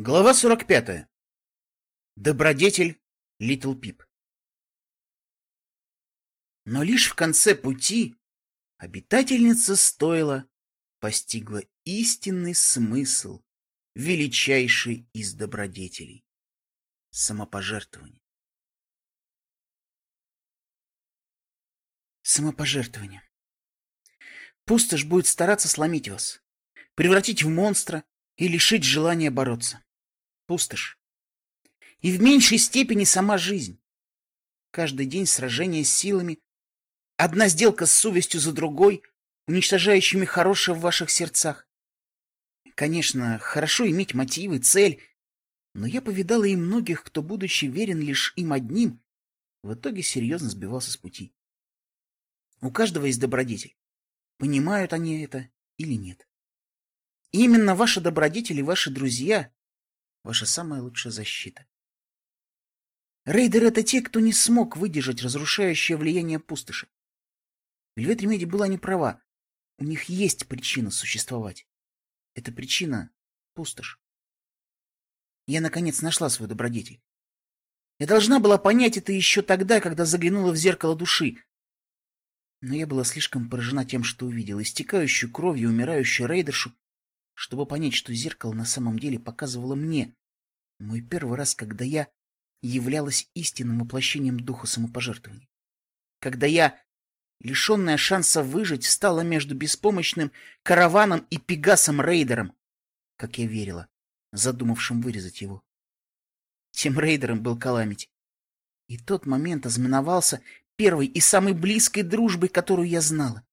Глава 45. Добродетель Литл Пип. Но лишь в конце пути обитательница стойла постигла истинный смысл величайшей из добродетелей — самопожертвование. Самопожертвование. Пустошь будет стараться сломить вас, превратить в монстра и лишить желания бороться пустошь. И в меньшей степени сама жизнь. Каждый день сражение с силами, одна сделка с совестью за другой, уничтожающими хорошее в ваших сердцах. Конечно, хорошо иметь мотивы, цель, но я повидала и многих, кто, будучи верен лишь им одним, в итоге серьезно сбивался с пути. У каждого есть добродетель. Понимают они это или нет. И именно ваши добродетели, ваши друзья Ваша самая лучшая защита. Рейдеры — это те, кто не смог выдержать разрушающее влияние пустоши. Вельвет Ремеди была не права. У них есть причина существовать. Эта причина — пустошь. Я, наконец, нашла свой добродетель. Я должна была понять это еще тогда, когда заглянула в зеркало души. Но я была слишком поражена тем, что увидела, истекающую кровью умирающую рейдершу, чтобы понять, что зеркало на самом деле показывало мне. Мой первый раз, когда я являлась истинным воплощением духа самопожертвования. Когда я, лишенная шанса выжить, стала между беспомощным караваном и пегасом-рейдером, как я верила, задумавшим вырезать его. Тем рейдером был Каламити. И тот момент ознаменовался первой и самой близкой дружбой, которую я знала.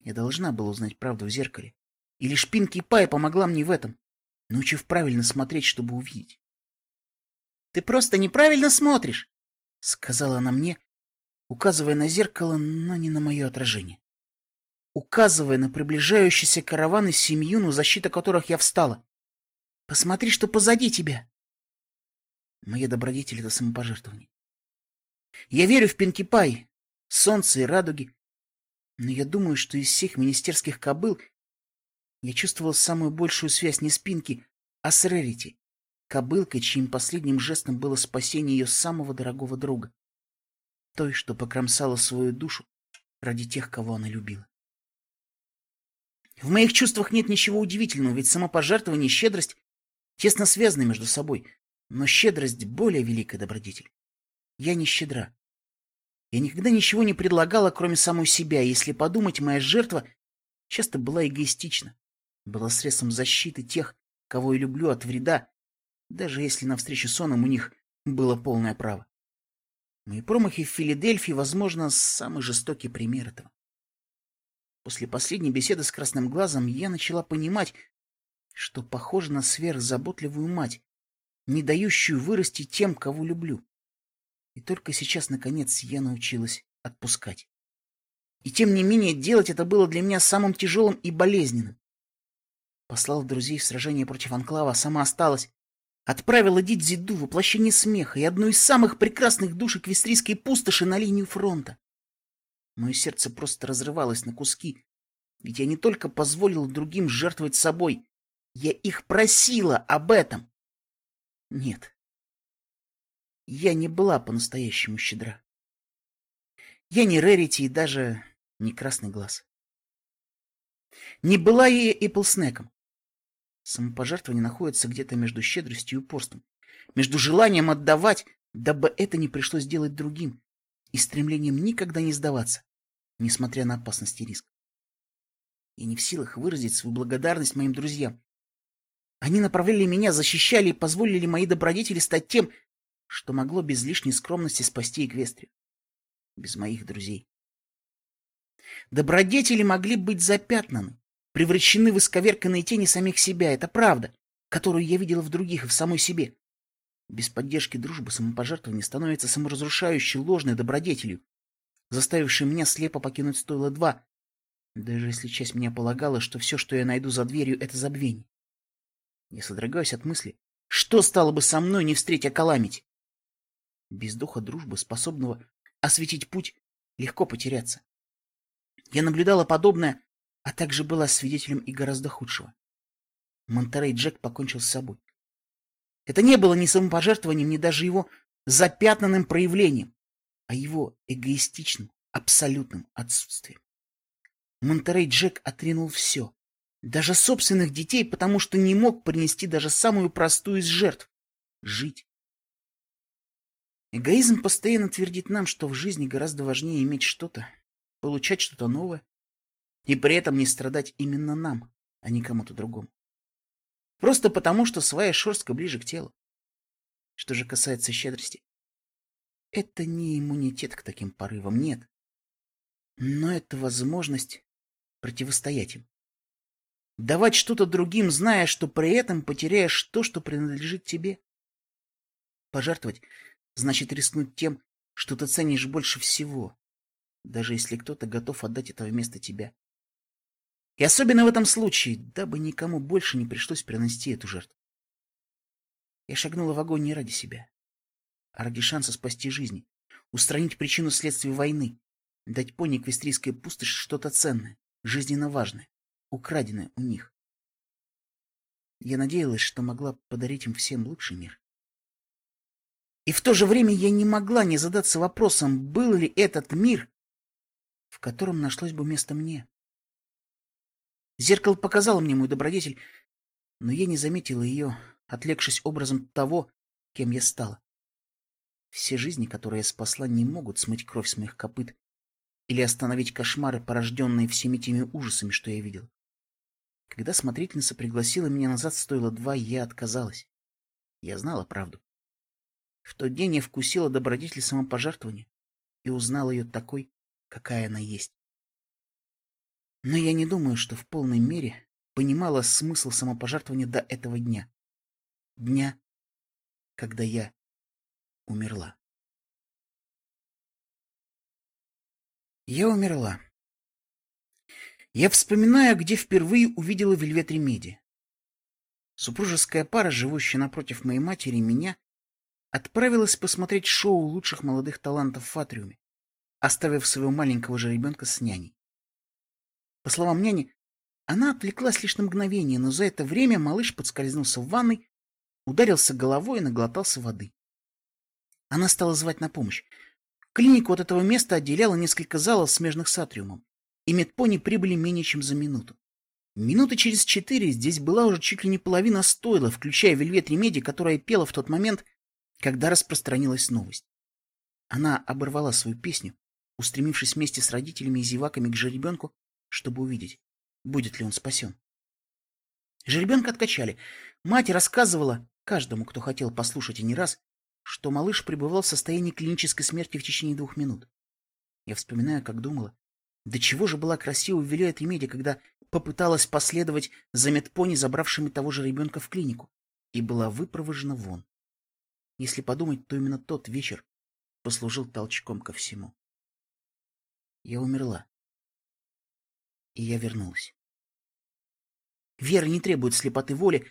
Я должна была узнать правду в зеркале. И лишь Пинки Пай помогла мне в этом, научив правильно смотреть, чтобы увидеть. — Ты просто неправильно смотришь, — сказала она мне, указывая на зеркало, но не на мое отражение. Указывая на приближающиеся караваны с семью, на защита которых я встала. — Посмотри, что позади тебя. Моя добродетель — это самопожертвование. Я верю в Пинки Пай, солнце и радуги, но я думаю, что из всех министерских кобыл я чувствовал самую большую связь не с Пинки, а с Рерити, кобылкой, чьим последним жестом было спасение ее самого дорогого друга, той, что покромсала свою душу ради тех, кого она любила. В моих чувствах нет ничего удивительного, ведь самопожертвование и щедрость тесно связаны между собой, но щедрость — более великая добродетель. Я не щедра. Я никогда ничего не предлагала, кроме самой себя, если подумать, моя жертва часто была эгоистична была средством защиты тех, кого я люблю от вреда, даже если на встрече с Оном у них было полное право. Мои промахи в Филадельфии, возможно, самый жестокий пример этого. После последней беседы с Красным Глазом я начала понимать, что похоже на сверхзаботливую мать, не дающую вырасти тем, кого люблю. И только сейчас, наконец, я научилась отпускать. И тем не менее, делать это было для меня самым тяжелым и болезненным. Послал друзей в сражение против Анклава, а сама осталась. Отправила Дидзиду, воплощение смеха и одну из самых прекрасных душек вестрийской пустоши на линию фронта. Мое сердце просто разрывалось на куски, ведь я не только позволила другим жертвовать собой, я их просила об этом. Нет, я не была по-настоящему щедра. Я не Рерити и даже не Красный Глаз. Не была я и Эпплснеком. Самопожертвование находится где-то между щедростью и упорством, между желанием отдавать, дабы это не пришлось делать другим, и стремлением никогда не сдаваться, несмотря на опасность и риск. Я не в силах выразить свою благодарность моим друзьям. Они направляли меня, защищали и позволили моей добродетели стать тем, что могло без лишней скромности спасти Эквестрию. Без моих друзей. Добродетели могли быть запятнаны, превращены в исковерканные тени самих себя. Это правда, которую я видела в других и в самой себе. Без поддержки дружбы самопожертвование становится саморазрушающей ложной добродетелью, заставившей меня слепо покинуть стойло два, даже если часть меня полагала, что все, что я найду за дверью, — это забвение. Я содрогаюсь от мысли, что стало бы со мной, не встретя Каламити? Без духа дружбы, способного осветить путь, легко потеряться. Я наблюдала подобное а также была свидетелем и гораздо худшего. Монтерей Джек покончил с собой. Это не было ни самопожертвованием, ни даже его запятнанным проявлением, а его эгоистичным, абсолютным отсутствием. Монтерей Джек отринул все, даже собственных детей, потому что не мог принести даже самую простую из жертв — жить. Эгоизм постоянно твердит нам, что в жизни гораздо важнее иметь что-то, получать что-то новое, и при этом не страдать именно нам, а не кому-то другому. Просто потому, что своя шерстка ближе к телу. Что же касается щедрости, это не иммунитет к таким порывам, нет. Но это возможность противостоять им. Давать что-то другим, зная, что при этом потеряешь то, что принадлежит тебе. Пожертвовать значит рискнуть тем, что ты ценишь больше всего, даже если кто-то готов отдать это вместо тебя. И особенно в этом случае, дабы никому больше не пришлось принести эту жертву. Я шагнула в огонь не ради себя, а ради шанса спасти жизни, устранить причину следствия войны, дать пони Квестрийской пустоши что-то ценное, жизненно важное, украденное у них. Я надеялась, что могла подарить им всем лучший мир. И в то же время я не могла не задаться вопросом, был ли этот мир, в котором нашлось бы место мне. Зеркало показало мне мой добродетель, но я не заметила ее, отвлекшись образом того, кем я стала. Все жизни, которые я спасла, не могут смыть кровь с моих копыт или остановить кошмары, порожденные всеми теми ужасами, что я видел. Когда смотрительница пригласила меня назад, стоило два, я отказалась. Я знала правду. В тот день я вкусила добродетель самопожертвования и узнала ее такой, какая она есть. Но я не думаю, что в полной мере понимала смысл самопожертвования до этого дня. Дня, когда я умерла. Я умерла. Я вспоминаю, где впервые увидела Вельвет Ремеди. Супружеская пара, живущая напротив моей матери и меня, отправилась посмотреть шоу лучших молодых талантов в Атриуме, оставив своего маленького же ребенка с няней. По словам няни, она отвлеклась лишь на мгновение, но за это время малыш подскользнулся в ванной, ударился головой и наглотался воды. Она стала звать на помощь. Клинику от этого места отделяло несколько залов, смежных с атриумом, и медпони прибыли менее чем за минуту. Минуты через четыре здесь была уже чуть ли не половина стойла, включая Вельвет Ремеди, которая пела в тот момент, когда распространилась новость. Она оборвала свою песню, устремившись вместе с родителями и зеваками к жеребенку, чтобы увидеть, будет ли он спасен. Жеребенка откачали. Мать рассказывала каждому, кто хотел послушать и не раз, что малыш пребывал в состоянии клинической смерти в течение двух минут. Я вспоминаю, как думала, до чего же была красива Вилюэт Ремеди, когда попыталась последовать за медпони, забравшими того же ребенка в клинику, и была выпровожена вон. Если подумать, то именно тот вечер послужил толчком ко всему. Я умерла и я вернулась. Вера не требует слепоты воли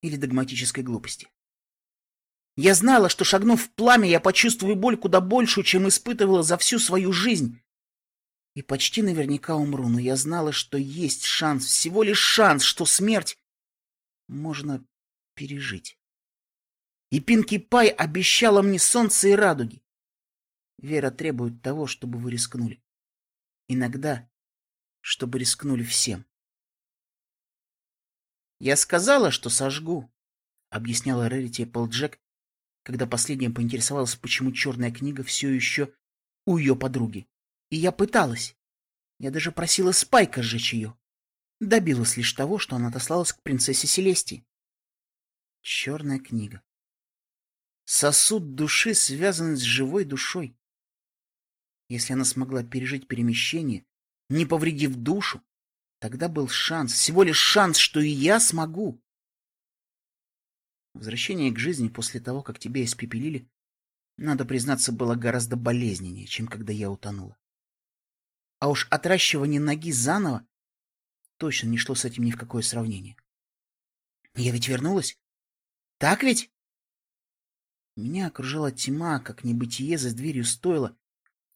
или догматической глупости. Я знала, что, шагнув в пламя, я почувствую боль куда большую, чем испытывала за всю свою жизнь. И почти наверняка умру, но я знала, что есть шанс, всего лишь шанс, что смерть можно пережить. И Пинки Пай обещала мне солнце и радуги. Вера требует того, чтобы вы рискнули. Иногда чтобы рискнули всем. «Я сказала, что сожгу», — объясняла Рерити Эпплджек, когда последняя поинтересовалась, почему черная книга все еще у ее подруги. И я пыталась. Я даже просила Спайка сжечь ее. Добилась лишь того, что она отослалась к принцессе Селестии. Черная книга. Сосуд души, связанный с живой душой. Если она смогла пережить перемещение, не повредив душу, тогда был шанс, всего лишь шанс, что и я смогу. Возвращение к жизни после того, как тебя испепелили, надо признаться, было гораздо болезненнее, чем когда я утонула. А уж отращивание ноги заново точно не шло с этим ни в какое сравнение. Я ведь вернулась? Так ведь? Меня окружала тьма, как небытие за дверью стойла,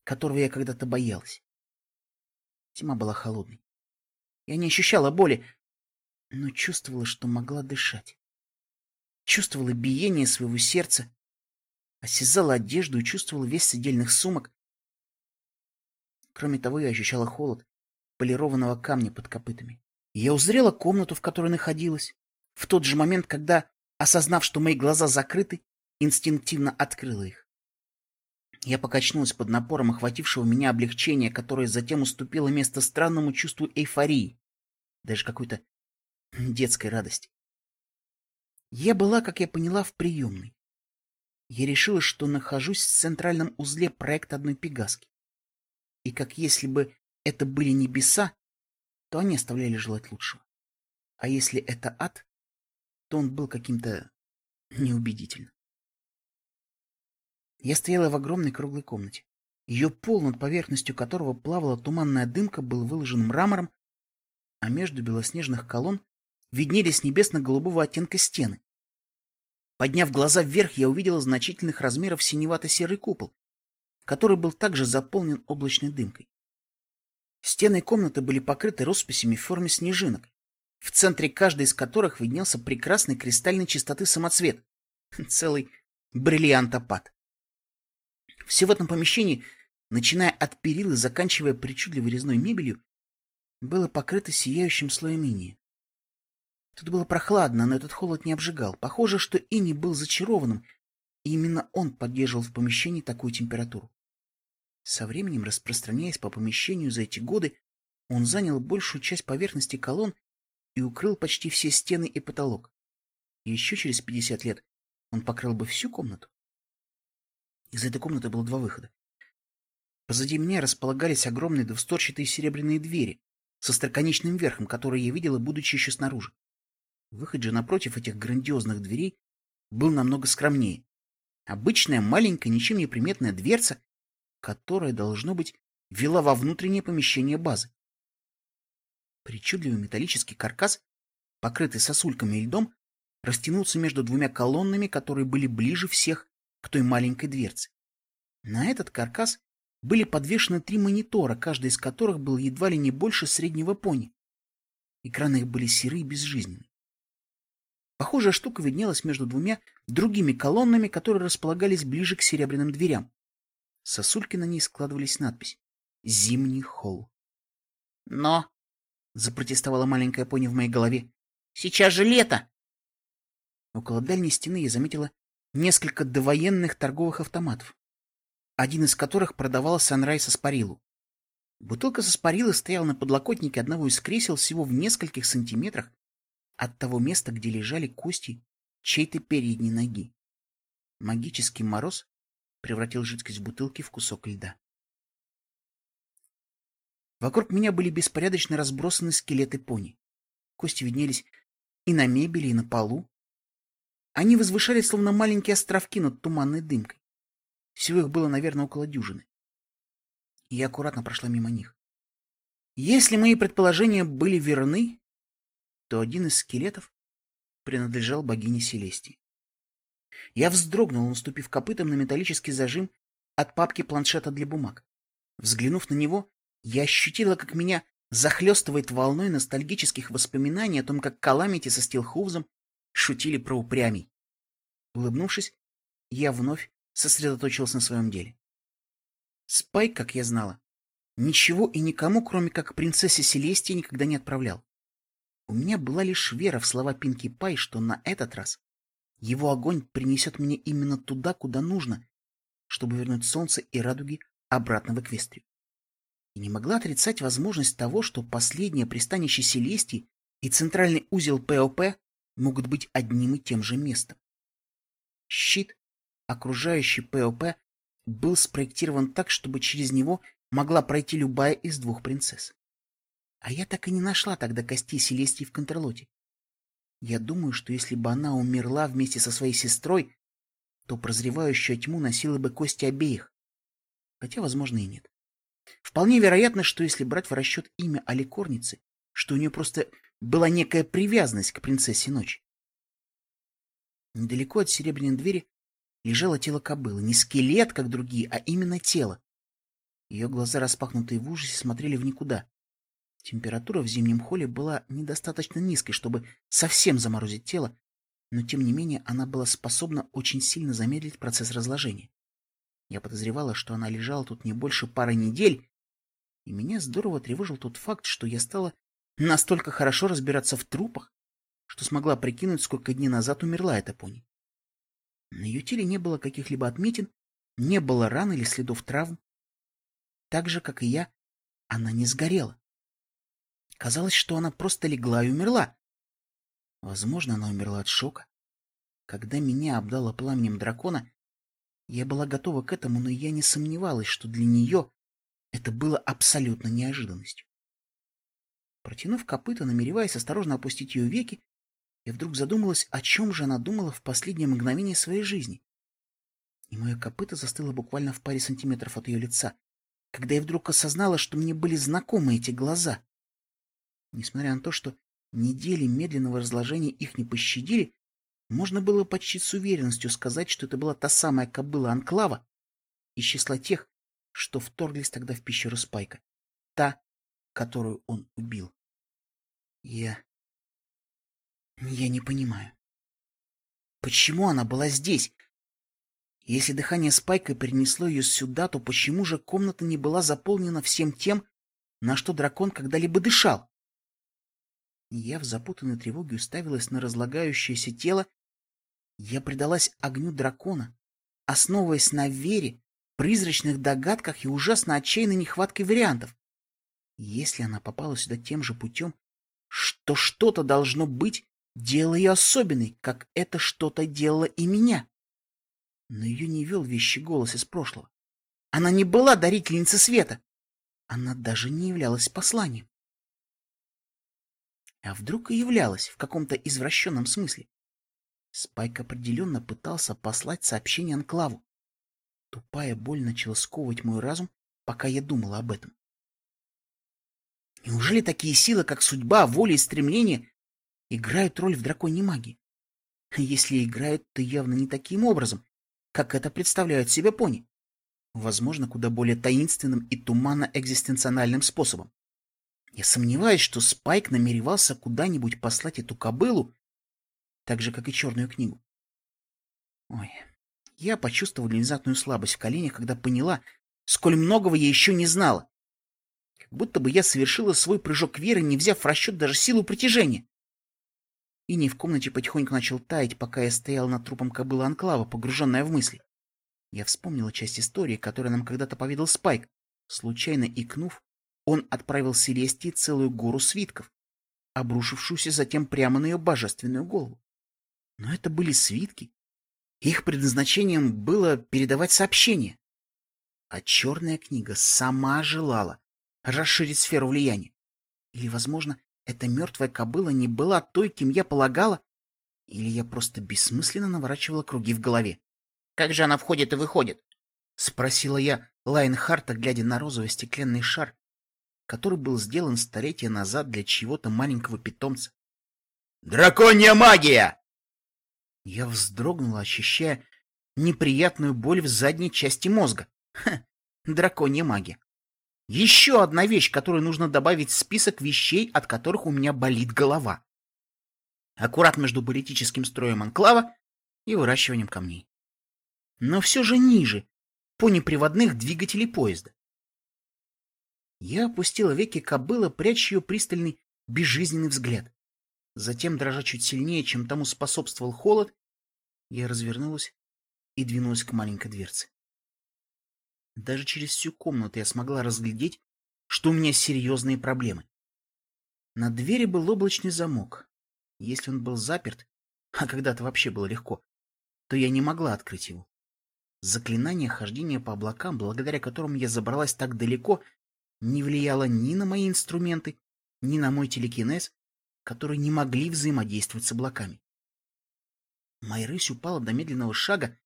которого я когда-то боялась. Тьма была холодной. Я не ощущала боли, но чувствовала, что могла дышать. чувствовала биение своего сердца, осязала одежду и чувствовала вес сидельных сумок. Кроме того, я ощущала холод полированного камня под копытами. Я узрела комнату, в которой находилась, в тот же момент, когда, осознав, что мои глаза закрыты, инстинктивно открыла их. Я покачнулась под напором охватившего меня облегчения, которое затем уступило место странному чувству эйфории, даже какой-то детской радости. Я была, как я поняла, в приемной. Я решила, что нахожусь в центральном узле проекта одной пегаски. И как если бы это были небеса, то они оставляли желать лучшего. А если это ад, то он был каким-то неубедительным. Я стояла в огромной круглой комнате. Ее пол, над поверхностью которого плавала туманная дымка, был выложен мрамором, а между белоснежных колонн виднелись небесно-голубого оттенка стены. Подняв глаза вверх, я увидела значительных размеров синевато-серый купол, который был также заполнен облачной дымкой. Стены комнаты были покрыты росписями в форме снежинок, в центре каждой из которых виднелся прекрасный кристальной чистоты самоцвет, целый бриллиантопад. Все в этом помещении, начиная от перил и заканчивая причудливой резной мебелью, было покрыто сияющим слоем инии. Тут было прохладно, но этот холод не обжигал. Похоже, что иней был зачарованным, и именно он поддерживал в помещении такую температуру. Со временем, распространяясь по помещению за эти годы, он занял большую часть поверхности колонн и укрыл почти все стены и потолок. Еще через 50 лет он покрыл бы всю комнату. Из этой комнаты было два выхода. Позади меня располагались огромные двустворчатые серебряные двери со строконечным верхом, которые я видела, будучи еще снаружи. Выход же напротив этих грандиозных дверей был намного скромнее. Обычная маленькая, ничем не приметная дверца, которая, должно быть, вела во внутреннее помещение базы. Причудливый металлический каркас, покрытый сосульками и льдом, растянулся между двумя колоннами, которые были ближе всех к той маленькой дверце. На этот каркас были подвешены три монитора, каждый из которых был едва ли не больше среднего пони. Экраны их были серые и безжизненные. Похожая штука виднелась между двумя другими колоннами, которые располагались ближе к серебряным дверям. Сосульки на ней складывались надпись «Зимний холл». «Но!» — запротестовала маленькая пони в моей голове. «Сейчас же лето!» Около дальней стены я заметила несколько довоенных торговых автоматов, один из которых продавал Санрайс Аспарилу. Бутылка с Аспарилы стояла на подлокотнике одного из кресел всего в нескольких сантиметрах от того места, где лежали кости чьей-то передней ноги. Магический мороз превратил жидкость бутылки в кусок льда. Вокруг меня были беспорядочно разбросаны скелеты пони. Кости виднелись и на мебели, и на полу, они возвышались, словно маленькие островки над туманной дымкой. Всего их было, наверное, около дюжины. Я аккуратно прошла мимо них. Если мои предположения были верны, то один из скелетов принадлежал богине Селестии. Я вздрогнул, наступив копытом на металлический зажим от папки планшета для бумаг. Взглянув на него, я ощутила, как меня захлестывает волной ностальгических воспоминаний о том, как Каламити со Стилхувзом шутили про упрямий. Улыбнувшись, я вновь сосредоточился на своем деле. Спайк, как я знала, ничего и никому, кроме как принцессе Селестии, никогда не отправлял. У меня была лишь вера в слова Пинки Пай, что на этот раз его огонь принесет меня именно туда, куда нужно, чтобы вернуть солнце и радуги обратно в Эквестрию. И не могла отрицать возможность того, что последнее пристанище Селестии и центральный узел ПОП могут быть одним и тем же местом. Щит, окружающий ПОП, был спроектирован так, чтобы через него могла пройти любая из двух принцесс. А я так и не нашла тогда костей Селестии в Контрлоте. Я думаю, что если бы она умерла вместе со своей сестрой, то прозревающая тьму носила бы кости обеих. Хотя, возможно, и нет. Вполне вероятно, что если брать в расчет имя Аликорницы, что у нее просто была некая привязанность к принцессе ночи. Недалеко от серебряной двери лежало тело кобылы. Не скелет, как другие, а именно тело. Ее глаза, распахнутые в ужасе, смотрели в никуда. Температура в зимнем холле была недостаточно низкой, чтобы совсем заморозить тело, но тем не менее она была способна очень сильно замедлить процесс разложения. Я подозревала, что она лежала тут не больше пары недель, и меня здорово тревожил тот факт, что я стала настолько хорошо разбираться в трупах, что смогла прикинуть, сколько дней назад умерла эта пони. На ее теле не было каких-либо отметин, не было ран или следов травм. Так же, как и я, она не сгорела. Казалось, что она просто легла и умерла. Возможно, она умерла от шока. Когда меня обдало пламенем дракона, я была готова к этому, но я не сомневалась, что для нее это было абсолютно неожиданностью. Протянув копыта, намереваясь осторожно опустить ее веки, я вдруг задумалась, о чем же она думала в последнее мгновение своей жизни. И мое копыто застыло буквально в паре сантиметров от ее лица, когда я вдруг осознала, что мне были знакомы эти глаза. Несмотря на то, что недели медленного разложения их не пощадили, можно было почти с уверенностью сказать, что это была та самая кобыла Анклава из числа тех, что вторглись тогда в пещеру Спайка, та, которую он убил. Я... Я не понимаю. Почему она была здесь? Если дыхание Спайка перенесло ее сюда, то почему же комната не была заполнена всем тем, на что дракон когда-либо дышал? Я в запутанной тревоге уставилась на разлагающееся тело. Я предалась огню дракона, основываясь на вере, призрачных догадках и ужасно отчаянной нехваткой вариантов. Если она попала сюда тем же путем, что что-то должно быть, делая ее особенной, как это что-то делало и меня. Но ее не вел вещий голос из прошлого. Она не была дарительницей света. Она даже не являлась посланием. А вдруг и являлась в каком-то извращенном смысле? Спайк определенно пытался послать сообщение Анклаву. Тупая боль начала сковывать мой разум, пока я думала об этом. Неужели такие силы, как судьба, воля и стремление, играют роль в драконьей магии? Если играют, то явно не таким образом, как это представляют себе пони. Возможно, куда более таинственным и туманно-экзистенциональным способом. Я сомневаюсь, что Спайк намеревался куда-нибудь послать эту кобылу, так же, как и черную книгу. Ой, я почувствовал внезапную слабость в коленях, когда поняла, сколь многого я еще не знала. Будто бы я совершила свой прыжок веры, не взяв в расчет даже силу притяжения. И не в комнате потихоньку начал таять, пока я стоял над трупом кобылы Анклава, погруженная в мысли. Я вспомнила часть истории, которую нам когда-то поведал Спайк. Случайно икнув, он отправил Селестии целую гору свитков, обрушившуюся затем прямо на ее божественную голову. Но это были свитки. Их предназначением было передавать сообщения. А черная книга сама желала расширить сферу влияния. Или, возможно, эта мертвая кобыла не была той, кем я полагала? Или я просто бессмысленно наворачивала круги в голове? — Как же она входит и выходит? — спросила я Лайнхарта, глядя на розовый стеклянный шар, который был сделан столетия назад для чьего-то маленького питомца. «Драконья магия!» Я вздрогнула, ощущая неприятную боль в задней части мозга. Ха, драконья магия. Еще одна вещь, которую нужно добавить в список вещей, от которых у меня болит голова. Аккурат между политическим строем анклава и выращиванием камней. Но все же ниже, по неприводных двигателей поезда. Я опустила веки кобыла, пряча ее пристальный, безжизненный взгляд. Затем, дрожа чуть сильнее, чем тому способствовал холод, я развернулась и двинулась к маленькой дверце. Даже через всю комнату я смогла разглядеть, что у меня серьезные проблемы. На двери был облачный замок. Если он был заперт, а когда-то вообще было легко, то я не могла открыть его. Заклинание хождения по облакам, благодаря которому я забралась так далеко, не влияло ни на мои инструменты, ни на мой телекинез, которые не могли взаимодействовать с облаками. Моя рысь упала до медленного шага,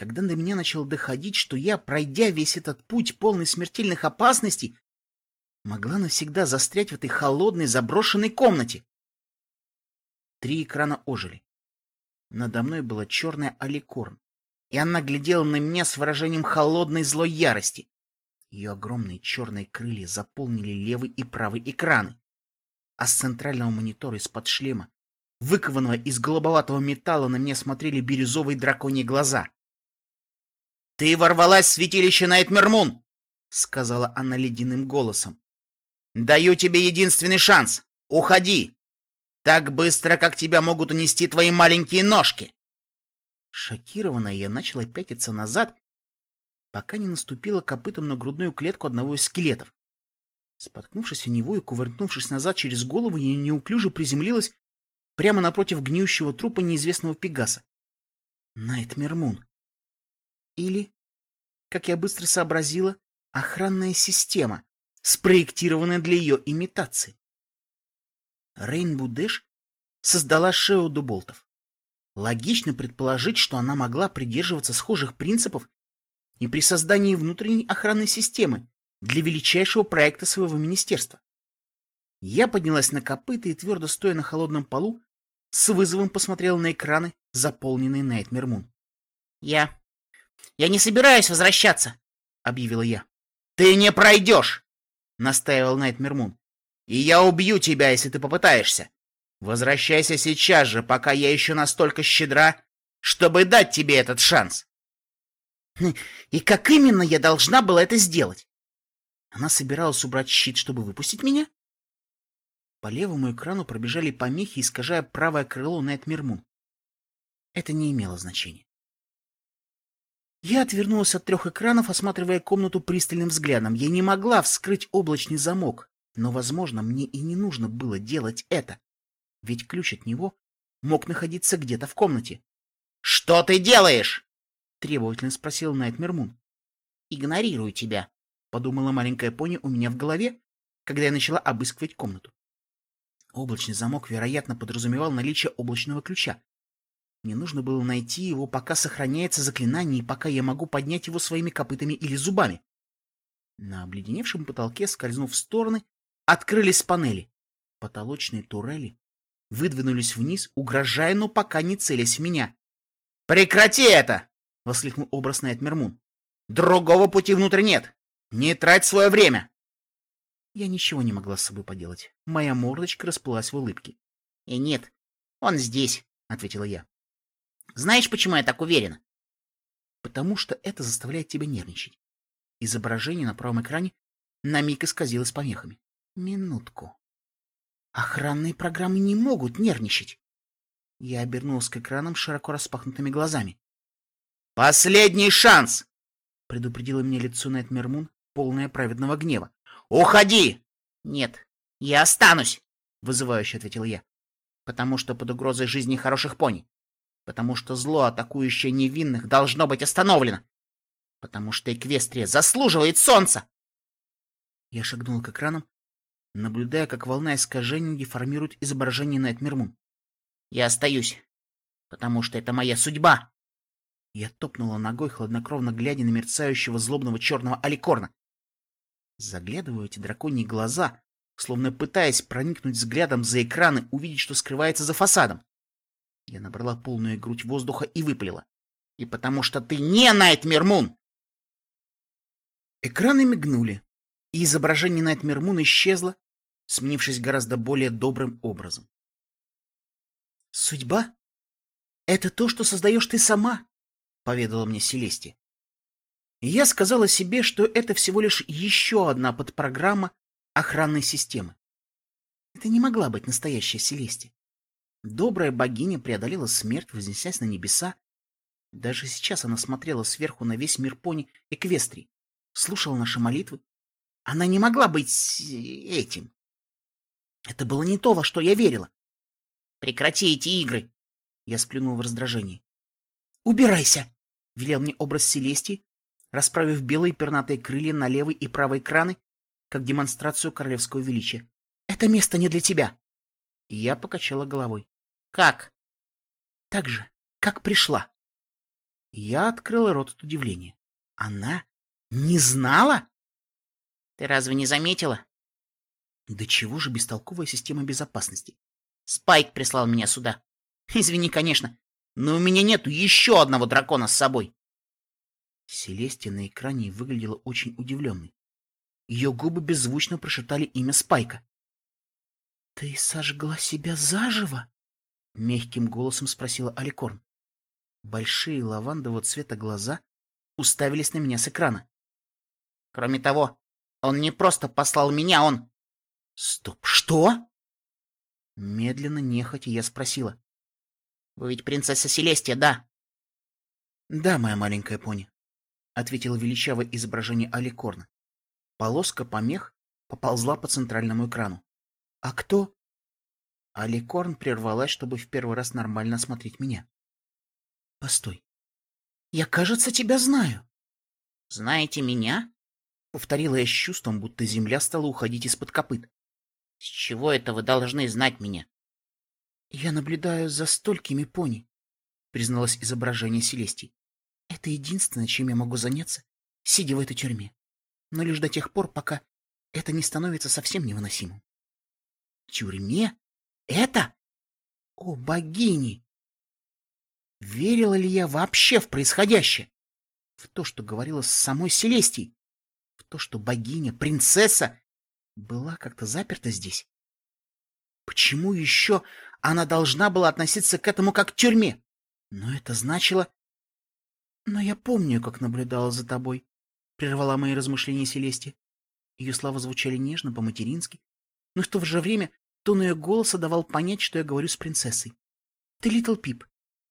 когда до меня начало доходить, что я, пройдя весь этот путь, полный смертельных опасностей, могла навсегда застрять в этой холодной заброшенной комнате. Три экрана ожили. Надо мной была черная аликорн, и она глядела на меня с выражением холодной злой ярости. Ее огромные черные крылья заполнили левый и правый экраны, а с центрального монитора из-под шлема выкованного из голубоватого металла, на меня смотрели бирюзовые драконьи глаза. «Ты ворвалась в святилище Найтмермун!» — сказала она ледяным голосом. «Даю тебе единственный шанс. Уходи! Так быстро, как тебя могут унести твои маленькие ножки!» Шокированная, я начала пятиться назад, пока не наступила копытом на грудную клетку одного из скелетов. Споткнувшись о него и кувыркнувшись назад через голову, я неуклюже приземлилась прямо напротив гниющего трупа неизвестного Пегаса. Найтмер Мун. Или, как я быстро сообразила, охранная система, спроектированная для ее имитации. Рейнбу Дэш создала Шеуду Болтов. Логично предположить, что она могла придерживаться схожих принципов и при создании внутренней охранной системы для величайшего проекта своего министерства. Я поднялась на копыта и, твердо стоя на холодном полу, с вызовом посмотрела на экраны, заполненные Найтмер Мун. «Я... я не собираюсь возвращаться!» — объявила я. «Ты не пройдешь!» — настаивал Найтмер Мун. «И я убью тебя, если ты попытаешься. Возвращайся сейчас же, пока я еще настолько щедра, чтобы дать тебе этот шанс!» «И как именно я должна была это сделать?» Она собиралась убрать щит, чтобы выпустить меня? По левому экрану пробежали помехи, искажая правое крыло Найтмирмун. Это не имело значения. Я отвернулась от трех экранов, осматривая комнату пристальным взглядом. Я не могла вскрыть облачный замок, но, возможно, мне и не нужно было делать это, ведь ключ от него мог находиться где-то в комнате. — Что ты делаешь? — требовательно спросил Найтмермун. — Игнорирую тебя, — подумала маленькая пони у меня в голове, когда я начала обыскивать комнату. Облачный замок, вероятно, подразумевал наличие облачного ключа. Мне нужно было найти его, пока сохраняется заклинание, и пока я могу поднять его своими копытами или зубами. На обледеневшем потолке, скользнув в стороны, открылись панели. Потолочные турели выдвинулись вниз, угрожая, но пока не целясь в меня. «Прекрати это!» — воскликнул образ Найтмермун. «Другого пути внутрь нет! Не трать свое время!» Я ничего не могла с собой поделать. Моя мордочка расплылась в улыбке. — И нет, он здесь, — ответила я. — Знаешь, почему я так уверена? — Потому что это заставляет тебя нервничать. Изображение на правом экране на миг исказилось помехами. Минутку. Охранные программы не могут нервничать. Я обернулась к экранам широко распахнутыми глазами. «Последний шанс!» — предупредило мне лицо Найтмер Мун, полное праведного гнева. «Уходи!» «Нет, я останусь!» — вызывающе ответил я. «Потому что под угрозой жизни хороших пони. Потому что зло, атакующее невинных, должно быть остановлено. Потому что Эквестрия заслуживает солнца!» Я шагнул к экранам, наблюдая, как волна искажений деформирует изображение Найтмирмун. «Я остаюсь, потому что это моя судьба!» Я топнула ногой, хладнокровно глядя на мерцающего злобного черного аликорна. Заглядываю эти драконьи глаза, словно пытаясь проникнуть взглядом за экраны, увидеть, что скрывается за фасадом. Я набрала полную грудь воздуха и выпалила. И потому что ты не Найтмер Мун! Экраны мигнули, и изображение Найтмер Мун исчезло, сменившись гораздо более добрым образом. «Судьба — это то, что создаешь ты сама», — поведала мне Селести. Я сказала себе, что это всего лишь еще одна подпрограмма охранной системы. Это не могла быть настоящая Селести. Добрая богиня преодолела смерть, вознесясь на небеса. Даже сейчас она смотрела сверху на весь мир пони Эквестрии, слушала наши молитвы. Она не могла быть этим. Это было не то, во что я верила. Прекрати эти игры! Я сплюнул в раздражении. Убирайся! Велел мне образ Селестии, расправив белые пернатые крылья на левой и правой краны, как демонстрацию королевского величия. «Это место не для тебя!» Я покачала головой. «Как?» «Так же, как пришла». Я открыла рот от удивления. «Она не знала?» «Ты разве не заметила?» «Да чего же бестолковая система безопасности?» «Спайк прислал меня сюда. Извини, конечно, но у меня нету еще одного дракона с собой». Селестия на экране выглядела очень удивленной. Ее губы беззвучно прошептали имя Спайка. — Ты сожгла себя заживо? — мягким голосом спросила Аликорн. Большие лавандового цвета глаза уставились на меня с экрана. Кроме того, он не просто послал меня, он... Стоп, что? Медленно, нехотя я спросила. Вы ведь принцесса Селестия, да? Да, моя маленькая пони, ответило величавое изображение Аликорна. Полоска помех поползла по центральному экрану. А кто? Аликорн прервалась, чтобы в первый раз нормально осмотреть меня. Постой. Я, кажется, тебя знаю. Знаете меня? Повторила я с чувством, будто земля стала уходить из-под копыт. С чего это вы должны знать меня? Я наблюдаю за столькими пони, призналось изображение Селестии. Это единственное, чем я могу заняться, сидя в этой тюрьме. Но лишь до тех пор, пока это не становится совсем невыносимым. Тюрьме? Это? О, богини! Верила ли я вообще в происходящее? В то, что говорила с самой Селестией? В то, что богиня, принцесса, была как-то заперта здесь? Почему еще она должна была относиться к этому как к тюрьме? Но это значило... Но я помню, как наблюдала за тобой, — прервала мои размышления Селестия. Ее слова звучали нежно, по-матерински, но в то же время тон ее голоса давал понять, что я говорю с принцессой. Ты Литл Пип,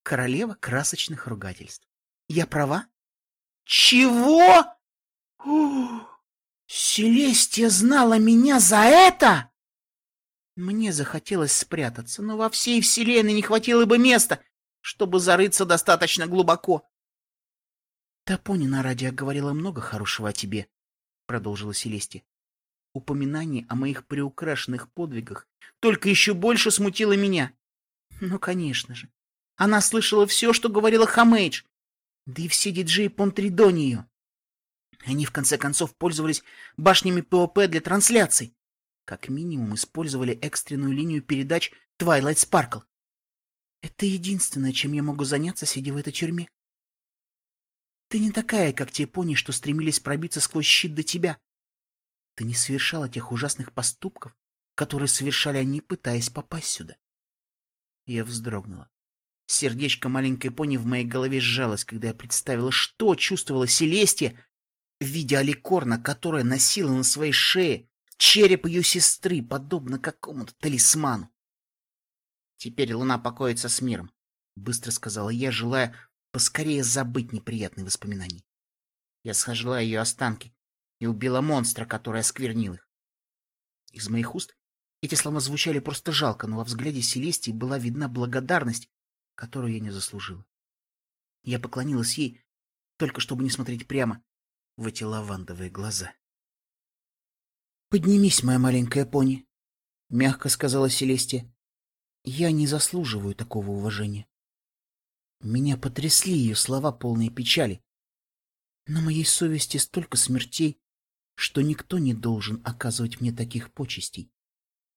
королева красочных ругательств. Я права? Чего? Селестия знала меня за это? Мне захотелось спрятаться, но во всей вселенной не хватило бы места, чтобы зарыться достаточно глубоко. Тапони на радио говорила много хорошего о тебе, продолжила Селестия. Упоминание о моих приукрашенных подвигах только еще больше смутило меня. Ну, конечно же. Она слышала все, что говорила Хамейдж, да и все диджеи Понтридони Они, в конце концов, пользовались башнями ПОП для трансляций. Как минимум, использовали экстренную линию передач Twilight Sparkle. Это единственное, чем я могу заняться, сидя в этой тюрьме. Ты не такая, как те пони, что стремились пробиться сквозь щит до тебя. Ты не совершала тех ужасных поступков, которые совершали они, пытаясь попасть сюда. Я вздрогнула. Сердечко маленькой пони в моей голове сжалось, когда я представила, что чувствовала Селестия, видя аликорна, которая носила на своей шее череп ее сестры, подобно какому-то талисману. «Теперь луна покоится с миром», — быстро сказала я, желая поскорее забыть неприятные воспоминания. Я сожгла ее останки и убила монстра, который осквернил их. Из моих уст эти слова звучали просто жалко, но во взгляде Селестии была видна благодарность, которую я не заслужила. Я поклонилась ей, только чтобы не смотреть прямо в эти лавандовые глаза. «Поднимись, моя маленькая пони», — мягко сказала Селестия. «Я не заслуживаю такого уважения». Меня потрясли ее слова, полные печали. На моей совести столько смертей, что никто не должен оказывать мне таких почестей.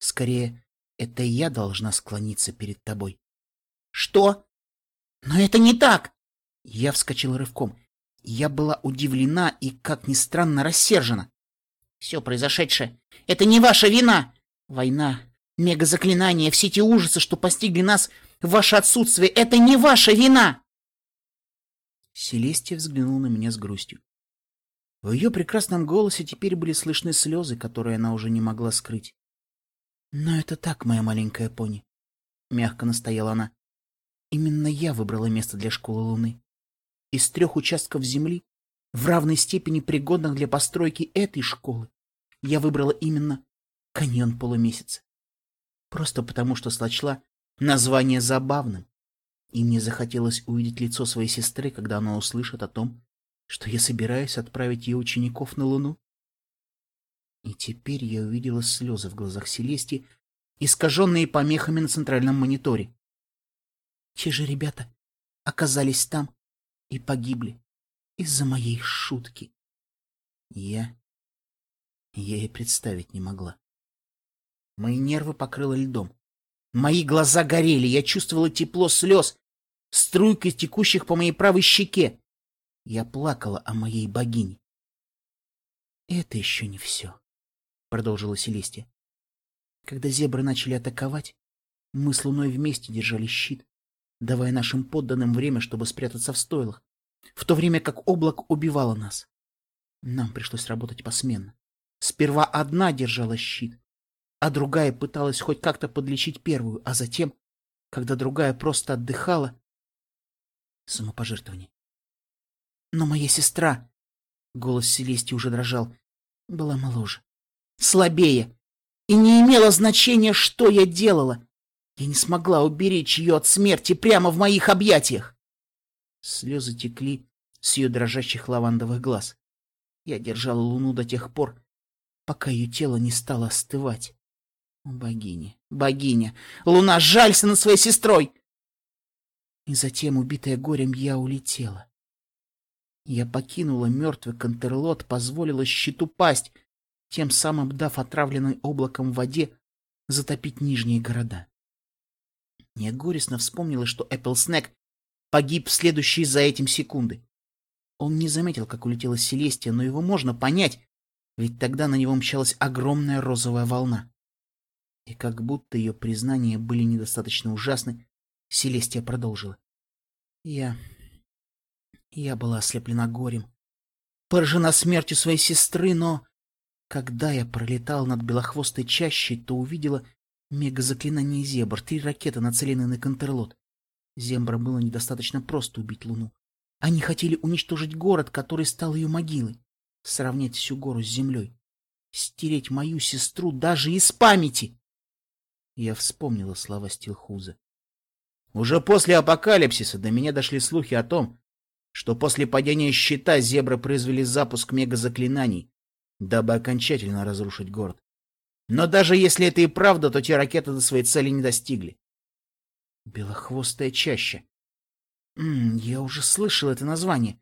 Скорее, это я должна склониться перед тобой. Что? Но это не так! Я вскочил рывком. Я была удивлена и, как ни странно, рассержена. Все произошедшее — это не ваша вина! Война, мегазаклинания, все эти ужасы, что постигли нас ваше отсутствие — это не ваша вина! Селестия взглянула на меня с грустью. В ее прекрасном голосе теперь были слышны слезы, которые она уже не могла скрыть. — Но это так, моя маленькая пони, — мягко настояла она. Именно я выбрала место для школы Луны. Из трех участков Земли, в равной степени пригодных для постройки этой школы, я выбрала именно каньон полумесяца. Просто потому, что сочла название забавным, и мне захотелось увидеть лицо своей сестры, когда она услышит о том, что я собираюсь отправить ее учеников на Луну. И теперь я увидела слезы в глазах Селести, искаженные помехами на центральном мониторе. Те же ребята оказались там и погибли из-за моей шутки. Я... я и представить не могла. Мои нервы покрыло льдом. Мои глаза горели, я чувствовала тепло слез, струйкой текущих по моей правой щеке. Я плакала о моей богине. «Это еще не все», — продолжила Селестия. Когда зебры начали атаковать, Мы с Луной вместе держали щит, давая нашим подданным время, чтобы спрятаться в стойлах, в то время как облако убивало нас. Нам пришлось работать посменно. Сперва одна держала щит, а другая пыталась хоть как-то подлечить первую, а затем, когда другая просто отдыхала, самопожертвование. Но моя сестра, голос Селести уже дрожал, была моложе, слабее, и не имело значения, что я делала. Я не смогла уберечь ее от смерти прямо в моих объятиях. Слезы текли с ее дрожащих лавандовых глаз. Я держала луну до тех пор, пока ее тело не стало остывать. Богиня, богиня, луна, жалься над своей сестрой! И затем, убитая горем, я улетела. Я покинула мертвый контерлот, позволила щиту пасть, тем самым дав отравленной облаком в воде затопить нижние города. Я горестно вспомнила, что Эпплснэк погиб в следующие за этим секунды. Он не заметил, как улетела Селестия, но его можно понять, ведь тогда на него мчалась огромная розовая волна. И как будто ее признания были недостаточно ужасны, Селестия продолжила. Я... я была ослеплена горем, поражена смертью своей сестры, но... Когда я пролетал над белохвостой чащей, то увидела мегазаклинание зебр, три ракеты, нацеленные на контрлот. Зембра было недостаточно просто убить Луну. Они хотели уничтожить город, который стал ее могилой, сравнять всю гору с землей, стереть мою сестру даже из памяти. Я вспомнила слова Стилхуза. Уже после апокалипсиса до меня дошли слухи о том, что после падения щита зебры произвели запуск мегазаклинаний, дабы окончательно разрушить город. Но даже если это и правда, то те ракеты до своей цели не достигли. Белохвостая чаща. М я уже слышал это название.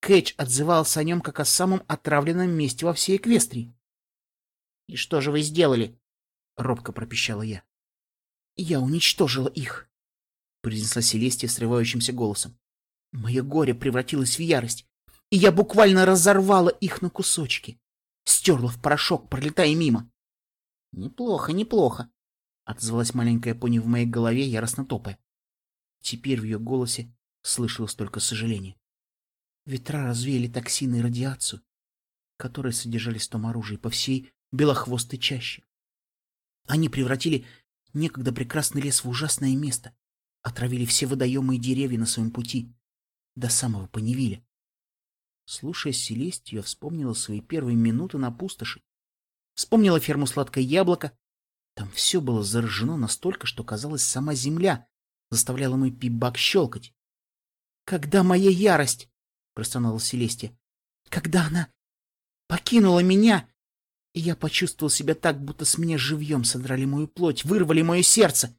Кэтч отзывался о нем как о самом отравленном месте во всей Эквестрии. — И что же вы сделали? — робко пропищала я. — Я уничтожила их, — произнесла Селестия срывающимся голосом. Мое горе превратилось в ярость, и я буквально разорвала их на кусочки. Стерла в порошок, пролетая мимо. — Неплохо, неплохо, — отозвалась маленькая пони в моей голове, яростно топая. Теперь в ее голосе слышалось только сожаление. Ветра развеяли токсины и радиацию, которые содержались в том оружии по всей белохвостой чаще. Они превратили некогда прекрасный лес в ужасное место, отравили все водоемы и деревья на своем пути, до самого Паневиля. Слушая Селестию, вспомнила свои первые минуты на пустоши. Вспомнила ферму «Сладкое яблоко». Там все было заражено настолько, что, казалось, сама земля заставляла мой пибак щелкать. «Когда моя ярость?» — простонала Селестия. «Когда она покинула меня, и я почувствовал себя так, будто с меня живьем содрали мою плоть, вырвали мое сердце.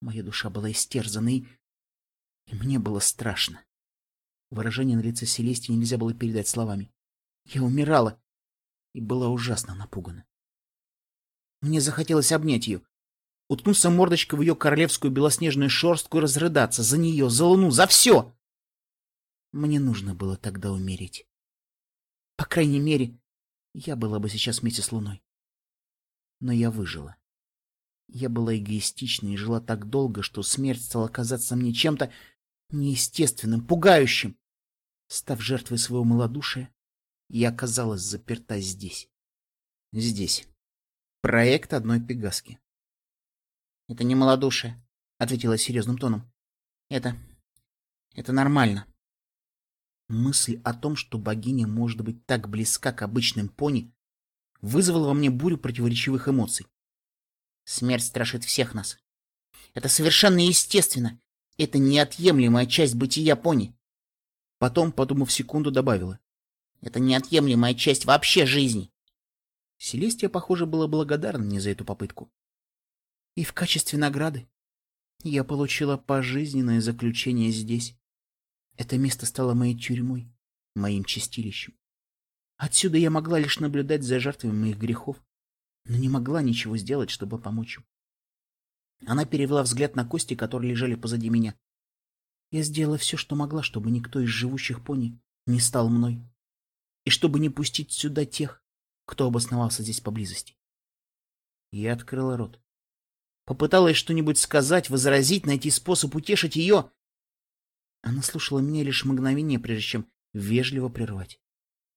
Моя душа была истерзана, и мне было страшно. Выражение на лице Селестии нельзя было передать словами. Я умирала и была ужасно напугана. Мне захотелось обнять ее, уткнуться мордочкой в ее королевскую белоснежную шерстку и разрыдаться за нее, за луну, за все. Мне нужно было тогда умереть. По крайней мере, я была бы сейчас вместе с луной. Но я выжила. Я была эгоистична и жила так долго, что смерть стала казаться мне чем-то неестественным, пугающим. Став жертвой своего малодушия, я оказалась заперта здесь. Здесь. Проект одной пегаски. — Это не малодушие, — ответила серьезным тоном. — Это... это нормально. Мысль о том, что богиня может быть так близка к обычным пони, вызвала во мне бурю противоречивых эмоций. Смерть страшит всех нас. Это совершенно естественно. Это неотъемлемая часть бытия пони. Потом, подумав секунду, добавила. Это неотъемлемая часть вообще жизни. Селестия, похоже, была благодарна мне за эту попытку. И в качестве награды я получила пожизненное заключение здесь. Это место стало моей тюрьмой, моим чистилищем. Отсюда я могла лишь наблюдать за жертвами моих грехов, но не могла ничего сделать, чтобы помочь им. Она перевела взгляд на кости, которые лежали позади меня. Я сделала все, что могла, чтобы никто из живущих пони не стал мной, и чтобы не пустить сюда тех, кто обосновался здесь поблизости. Я открыла рот. Попыталась что-нибудь сказать, возразить, найти способ утешить ее. Она слушала меня лишь мгновение, прежде чем вежливо прервать.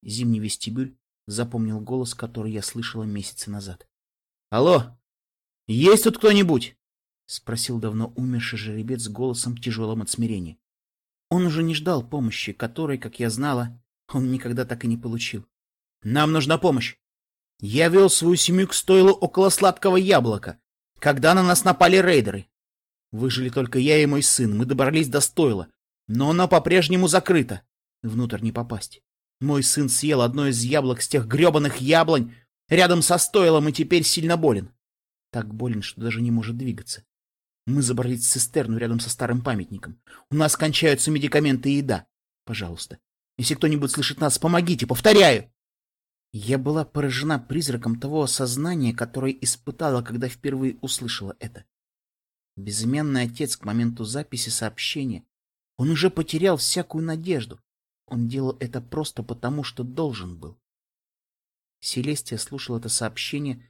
Зимний вестибюль запомнил голос, который я слышала месяцы назад. — Алло! Есть тут кто-нибудь? — спросил давно умерший жеребец голосом тяжелым от смирения. Он уже не ждал помощи, которой, как я знала, он никогда так и не получил. — Нам нужна помощь! Я вел свою семью к стойлу около сладкого яблока, когда на нас напали рейдеры. Выжили только я и мой сын, мы добрались до стойла, но оно по-прежнему закрыто. Внутрь не попасть. Мой сын съел одно из яблок с тех гребаных яблонь рядом со стойлом и теперь сильно болен. Так болен, что даже не может двигаться. Мы забрались в цистерну рядом со старым памятником. У нас кончаются медикаменты и еда. Пожалуйста, если кто-нибудь слышит нас, помогите, повторяю. Я была поражена призраком того осознания, которое испытала, когда впервые услышала это. Безымянный отец к моменту записи сообщения, он уже потерял всякую надежду. Он делал это просто потому, что должен был. Селестия слушала это сообщение,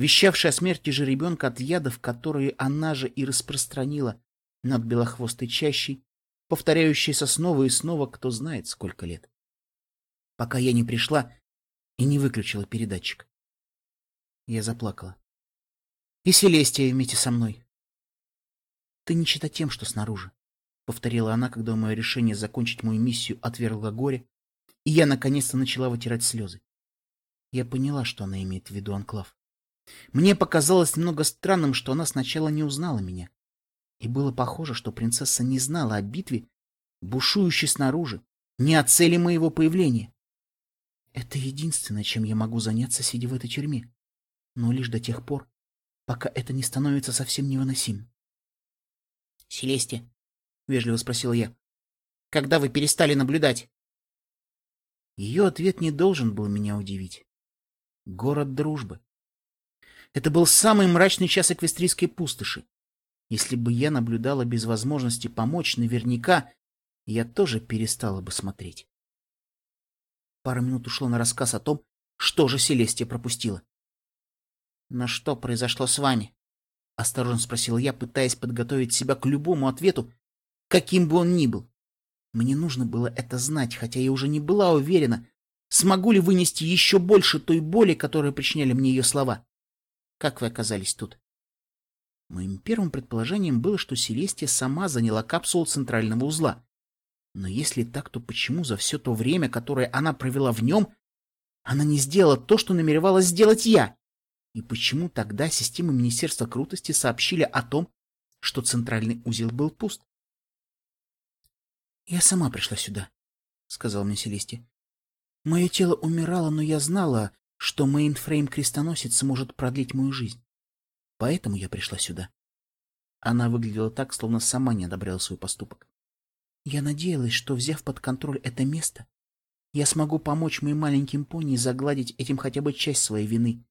вещавшее о смерти же ребенка от ядов, которые она же и распространила над белохвостой чащей, повторяющейся снова и снова, кто знает сколько лет. Пока я не пришла и не выключила передатчик. Я заплакала. И Селестия вместе со мной. Ты не чита тем, что снаружи повторила она, когда мое решение закончить мою миссию отвергло горе, и я наконец-то начала вытирать слезы. Я поняла, что она имеет в виду анклав. Мне показалось немного странным, что она сначала не узнала меня. И было похоже, что принцесса не знала о битве, бушующей снаружи, не о цели моего появления. Это единственное, чем я могу заняться, сидя в этой тюрьме. Но лишь до тех пор, пока это не становится совсем невыносимым. — Селестия, вежливо спросил я. Когда вы перестали наблюдать? Ее ответ не должен был меня удивить. Город дружбы. Это был самый мрачный час эквестрийской пустоши. Если бы я наблюдала без возможности помочь, наверняка я тоже перестала бы смотреть. Пара минут ушло на рассказ о том, что же Селестия пропустила. «Но что произошло с вами?» — осторожно спросил я, пытаясь подготовить себя к любому ответу, каким бы он ни был. Мне нужно было это знать, хотя я уже не была уверена, смогу ли вынести еще больше той боли, которую причиняли мне ее слова. Как вы оказались тут? Моим первым предположением было, что Селестия сама заняла капсулу центрального узла. Но если так, то почему за все то время, которое она провела в нем, она не сделала то, что намеревалась сделать я? И почему тогда системы Министерства Крутости сообщили о том, что центральный узел был пуст? «Я сама пришла сюда», — сказал мне Селести. «Мое тело умирало, но я знала, что мейнфрейм-крестоносец может продлить мою жизнь. Поэтому я пришла сюда». Она выглядела так, словно сама не одобряла свой поступок. Я надеялась, что, взяв под контроль это место, я смогу помочь моим маленьким пони загладить этим хотя бы часть своей вины.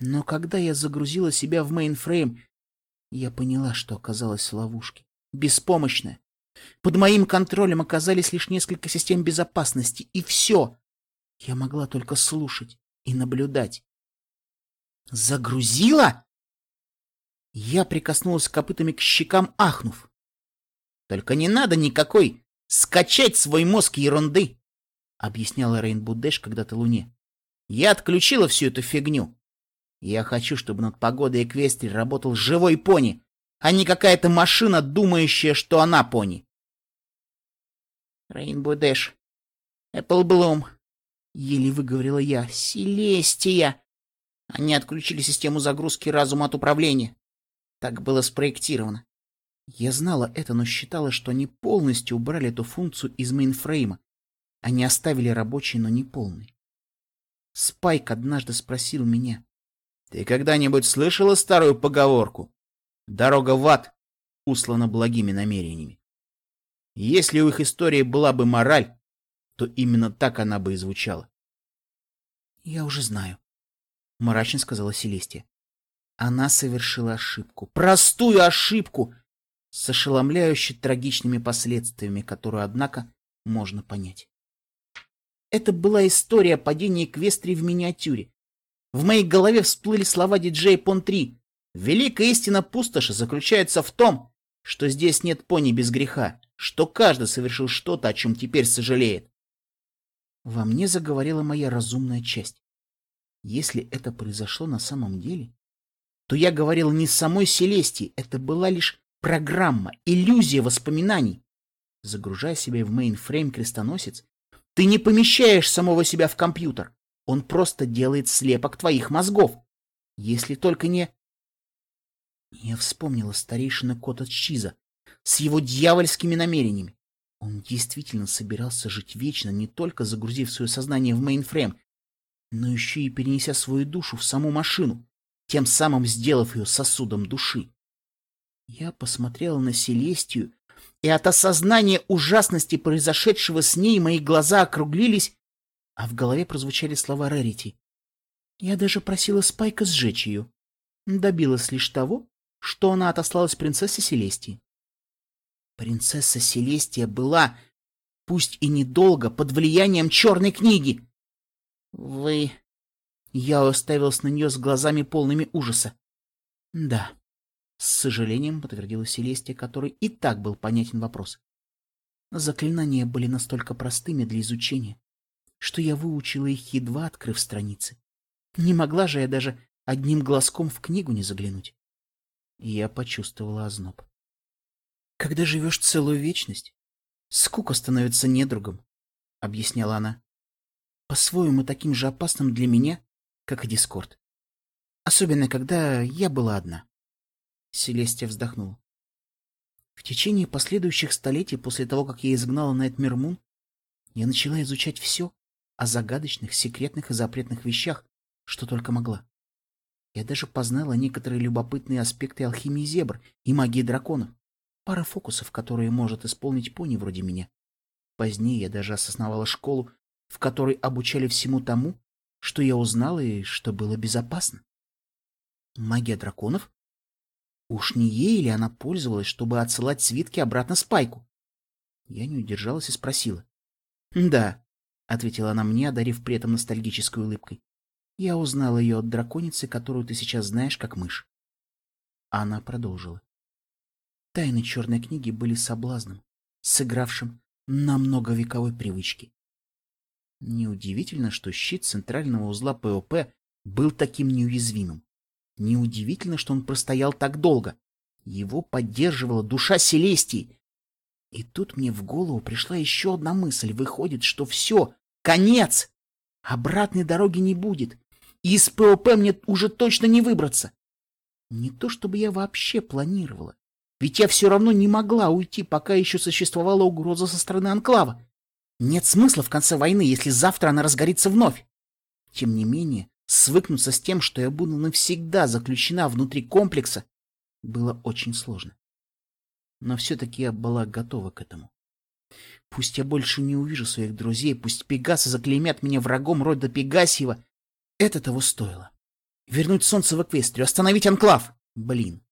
Но когда я загрузила себя в мейнфрейм, я поняла, что оказалась в ловушке. Беспомощная, под моим контролем оказались лишь несколько систем безопасности, и все. Я могла только слушать и наблюдать. Загрузила? Я прикоснулась копытами к щекам, ахнув. Только не надо никакой скачать свой мозг ерунды, объясняла Рейнбу Дэш когда-то Луне. Я отключила всю эту фигню. Я хочу, чтобы над погодой Эквестрии работал живой пони, а не какая-то машина, думающая, что она пони. Рейнбо Дэш. Эпплблум. Еле выговорила я. Селестия. Они отключили систему загрузки разума от управления. Так было спроектировано. Я знала это, но считала, что они полностью убрали эту функцию из мейнфрейма. Они оставили рабочий, но не полный. Спайк однажды спросил меня. — Ты когда-нибудь слышала старую поговорку? Дорога в ад устлана благими намерениями. Если у их истории была бы мораль, то именно так она бы и звучала. — Я уже знаю, — мрачно сказала Селестия. Она совершила ошибку, простую ошибку, с ошеломляюще трагичными последствиями, которую, однако, можно понять. Это была история падения Эквестрии в миниатюре. В моей голове всплыли слова диджея Пон-3. Великая истина пустоши заключается в том, что здесь нет пони без греха, что каждый совершил что-то, о чем теперь сожалеет. Во мне заговорила моя разумная часть. Если это произошло на самом деле, то я говорила не с самой Селестии, это была лишь программа, иллюзия воспоминаний. Загружая себя в мейнфрейм крестоносец, ты не помещаешь самого себя в компьютер. Он просто делает слепок твоих мозгов. Если только не... Я вспомнила старейшина Коттедж Чиза с его дьявольскими намерениями. Он действительно собирался жить вечно, не только загрузив свое сознание в мейнфрейм, но еще и перенеся свою душу в саму машину, тем самым сделав ее сосудом души. Я посмотрела на Селестию, и от осознания ужасности произошедшего с ней мои глаза округлились, а в голове прозвучали слова Рарити. Я даже просила Спайка сжечь ее. Добилась лишь того, что она отослалась принцессе Селестии. Принцесса Селестия была, пусть и недолго, под влиянием черной книги. Вы... Я уставился на нее с глазами полными ужаса. Да, с сожалением подтвердила Селестия, который и так был понятен вопрос. Заклинания были настолько простыми для изучения, что я выучила их, едва открыв страницы. Не могла же я даже одним глазком в книгу не заглянуть. Я почувствовала озноб. Когда живешь целую вечность, скука становится недругом, — объясняла она. По-своему таким же опасным для меня, как и Дискорд. Особенно, когда я была одна. Селестия вздохнула. В течение последующих столетий после того, как я изгнала Найтмир Мун, я начала изучать все о загадочных, секретных и запретных вещах, что только могла. Я даже познала некоторые любопытные аспекты алхимии зебр и магии драконов. Пара фокусов, которые может исполнить пони вроде меня. Позднее я даже осознавала школу, в которой обучали всему тому, что я узнала и что было безопасно. Магия драконов? Уж не ей ли она пользовалась, чтобы отсылать свитки обратно Спайку? Я не удержалась и спросила. — Да, — ответила она мне, одарив при этом ностальгической улыбкой. — Я узнала ее от драконицы, которую ты сейчас знаешь как мышь. Она продолжила. Тайны черной книги были соблазном, сыгравшим на многовековой привычке. Неудивительно, что щит центрального узла ПОП был таким неуязвимым. Неудивительно, что он простоял так долго. Его поддерживала душа Селестии. И тут мне в голову пришла еще одна мысль. Выходит, что все, конец! Обратной дороги не будет. И из ПОП мне уже точно не выбраться. Не то чтобы я вообще планировала. Ведь я все равно не могла уйти, пока еще существовала угроза со стороны Анклава. Нет смысла в конце войны, если завтра она разгорится вновь. Тем не менее, свыкнуться с тем, что я буду навсегда заключена внутри комплекса, было очень сложно. Но все-таки я была готова к этому. Пусть я больше не увижу своих друзей, пусть Пегасы заклеймят меня врагом рода Пегасьева, это того стоило. Вернуть солнце в Эквестрию, остановить Анклав. Блин.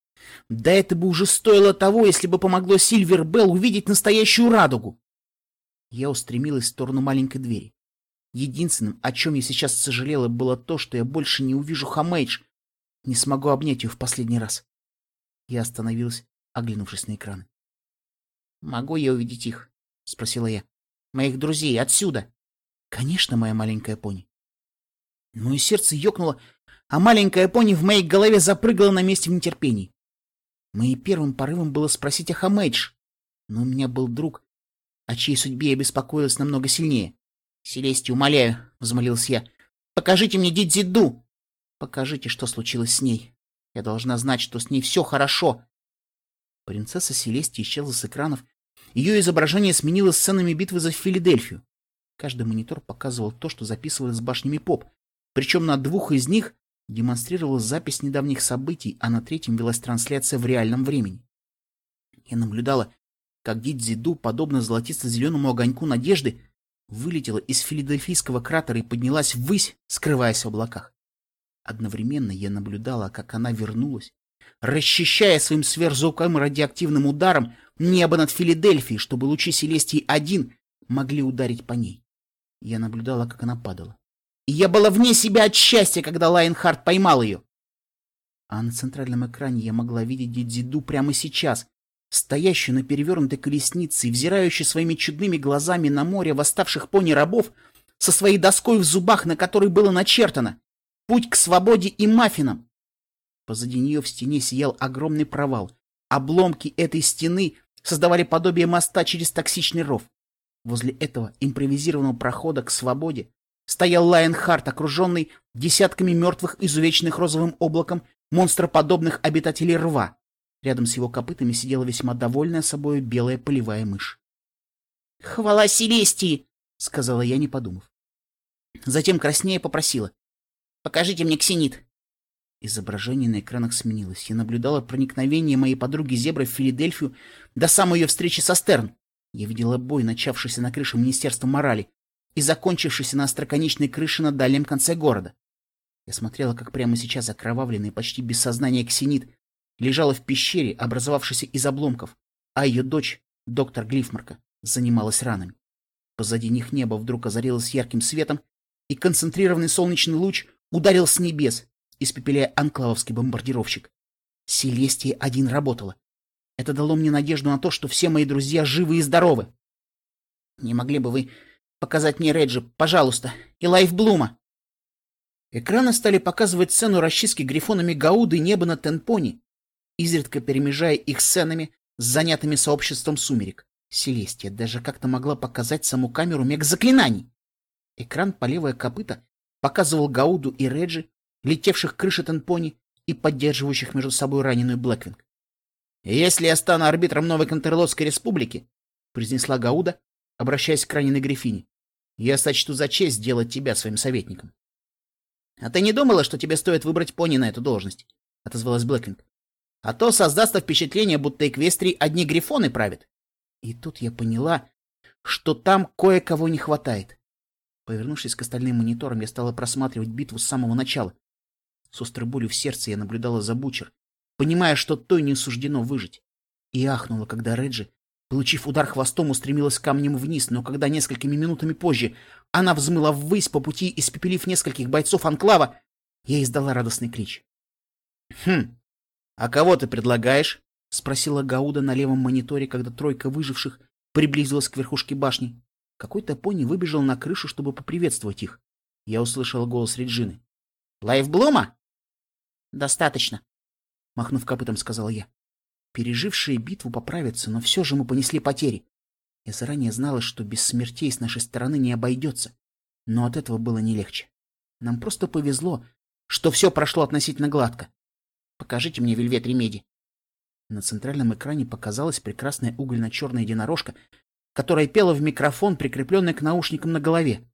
Да это бы уже стоило того, если бы помогло Сильвер Белл увидеть настоящую радугу. Я устремилась в сторону маленькой двери. Единственным, о чем я сейчас сожалела, было то, что я больше не увижу Хамейдж, не смогу обнять ее в последний раз. Я остановилась, оглянувшись на экраны. «Могу я увидеть их?» — спросила я. «Моих друзей, отсюда!» «Конечно, моя маленькая пони». Мое сердце ёкнуло, а маленькая пони в моей голове запрыгала на месте в нетерпении. Моим первым порывом было спросить о Хамейдж, но у меня был друг, о чьей судьбе я беспокоилась намного сильнее. «Селестия, умоляю», — взмолился я, — «покажите мне Дидзиду! Покажите, что случилось с ней. Я должна знать, что с ней все хорошо». Принцесса Селестия исчезла с экранов. Ее изображение сменилось сценами битвы за Филадельфию. Каждый монитор показывал то, что записывали с башнями ПОП. Причем на двух из них демонстрировалась запись недавних событий, а на третьем велась трансляция в реальном времени. Я наблюдала, как Дитзи Ду, подобно золотисто-зеленому огоньку надежды, вылетела из филадельфийского кратера и поднялась ввысь, скрываясь в облаках. Одновременно я наблюдала, как она вернулась, расчищая своим сверхзвуковым радиоактивным ударом небо над Филадельфией, чтобы лучи Селестии-1 могли ударить по ней. Я наблюдала, как она падала. И я была вне себя от счастья, когда Лайнхард поймал ее. А на центральном экране я могла видеть Дидзиду прямо сейчас, стоящую на перевернутой колеснице и взирающую своими чудными глазами на море восставших пони-рабов со своей доской в зубах, на которой было начертано «Путь к свободе и маффинам». Позади нее в стене сиял огромный провал. Обломки этой стены создавали подобие моста через токсичный ров. Возле этого импровизированного прохода к свободе стоял Лайенхарт, окруженный десятками мертвых, изувеченных розовым облаком монстроподобных обитателей рва. Рядом с его копытами сидела весьма довольная собой белая полевая мышь. — Хвала Селестии! — сказала я, не подумав. Затем краснее попросила. — Покажите мне ксенит. Изображение на экранах сменилось. Я наблюдала проникновение моей подруги Зебры в Филадельфию до самой ее встречи со Стерн. Я видела бой, начавшийся на крыше Министерства морали и закончившийся на остроконечной крыше на дальнем конце города. Я смотрела, как прямо сейчас окровавленный, почти без сознания ксенит лежала в пещере, образовавшейся из обломков, а ее дочь, доктор Глифмарка, занималась ранами. Позади них небо вдруг озарилось ярким светом, и концентрированный солнечный луч ударил с небес, испепеляя анклавовский бомбардировщик. Селестия один работала. Это дало мне надежду на то, что все мои друзья живы и здоровы. Не могли бы вы показать мне Реджи, пожалуйста, и Лайфблума? Экраны стали показывать сцену расчистки грифонами Гауды неба на Тенпоне, изредка перемежая их сценами с занятыми сообществом сумерек. Селестия даже как-то могла показать саму камеру мег-заклинаний. Экран по левое копыто показывал Гауду и Реджи, летевших к крыше Тенпони и поддерживающих между собой раненую Блэквинг. «Если я стану арбитром новой Контерлотской республики», — произнесла Гауда, обращаясь к раненой Грифине, — «я сочту за честь сделать тебя своим советником». «А ты не думала, что тебе стоит выбрать пони на эту должность?» — отозвалась Блэквинг. «А то создастся впечатление, будто Эквестрии одни грифоны правят». И тут я поняла, что там кое-кого не хватает. Повернувшись к остальным мониторам, я стала просматривать битву с самого начала. С острой болью в сердце я наблюдала за Бучер, понимая, что той не суждено выжить. И ахнула, когда Реджи, получив удар хвостом, устремилась камнем вниз, но когда несколькими минутами позже она взмыла ввысь по пути, испепелив нескольких бойцов Анклава, я издала радостный клич. «Хм, а кого ты предлагаешь?» — спросила Гауда на левом мониторе, когда тройка выживших приблизилась к верхушке башни. Какой-то пони выбежал на крышу, чтобы поприветствовать их. Я услышал голос Реджины. «Лайфблума?» «Достаточно», — махнув копытом, сказала я. Пережившие битву поправятся, но все же мы понесли потери. Я заранее знала, что без смертей с нашей стороны не обойдется. Но от этого было не легче. Нам просто повезло, что все прошло относительно гладко. Покажите мне Вельвет Ремеди. На центральном экране показалась прекрасная угольно-черная единорожка, которая пела в микрофон, прикрепленный к наушникам на голове.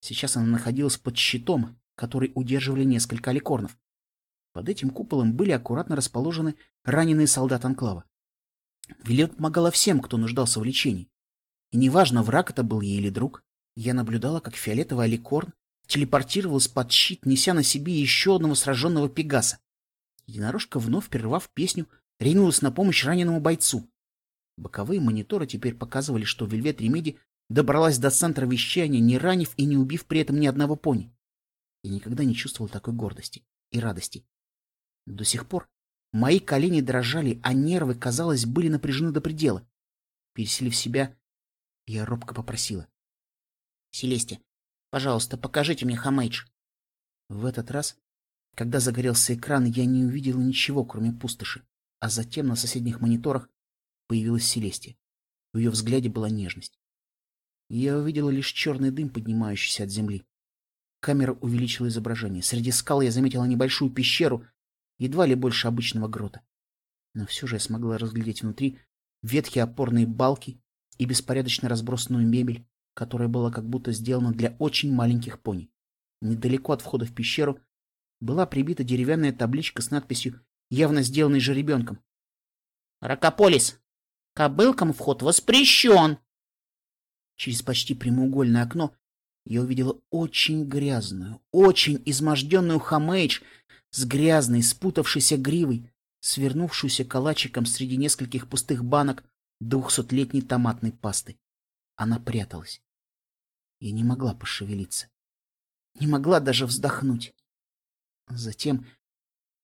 Сейчас она находилась под щитом, который удерживали несколько аликорнов. Под этим куполом были аккуратно расположены раненые солдаты Анклава. Вилет помогала всем, кто нуждался в лечении. И неважно, враг это был ей или друг, я наблюдала, как фиолетовый аликорн телепортировался под щит, неся на себе еще одного сраженного пегаса. Единорожка, вновь прервав песню, ринулась на помощь раненому бойцу. Боковые мониторы теперь показывали, что Вельвет Ремеди добралась до центра вещания, не ранив и не убив при этом ни одного пони. Я никогда не чувствовал такой гордости и радости. До сих пор мои колени дрожали, а нервы, казалось, были напряжены до предела. Переселив себя, я робко попросила. — Селестия, пожалуйста, покажите мне Хамейдж. В этот раз, когда загорелся экран, я не увидела ничего, кроме пустоши, а затем на соседних мониторах появилась Селестия. В ее взгляде была нежность. Я увидела лишь черный дым, поднимающийся от земли. Камера увеличила изображение. Среди скал я заметила небольшую пещеру, едва ли больше обычного грота. Но все же я смогла разглядеть внутри ветхие опорные балки и беспорядочно разбросанную мебель, которая была как будто сделана для очень маленьких пони. Недалеко от входа в пещеру была прибита деревянная табличка с надписью, явно сделанной жеребенком. «Ракополис! Кобылкам вход воспрещен!» Через почти прямоугольное окно я увидела очень грязную, очень изможденную Хамейдж с грязной, спутавшейся гривой, свернувшуюся калачиком среди нескольких пустых банок двухсотлетней томатной пасты. Она пряталась. Я не могла пошевелиться. Не могла даже вздохнуть. Затем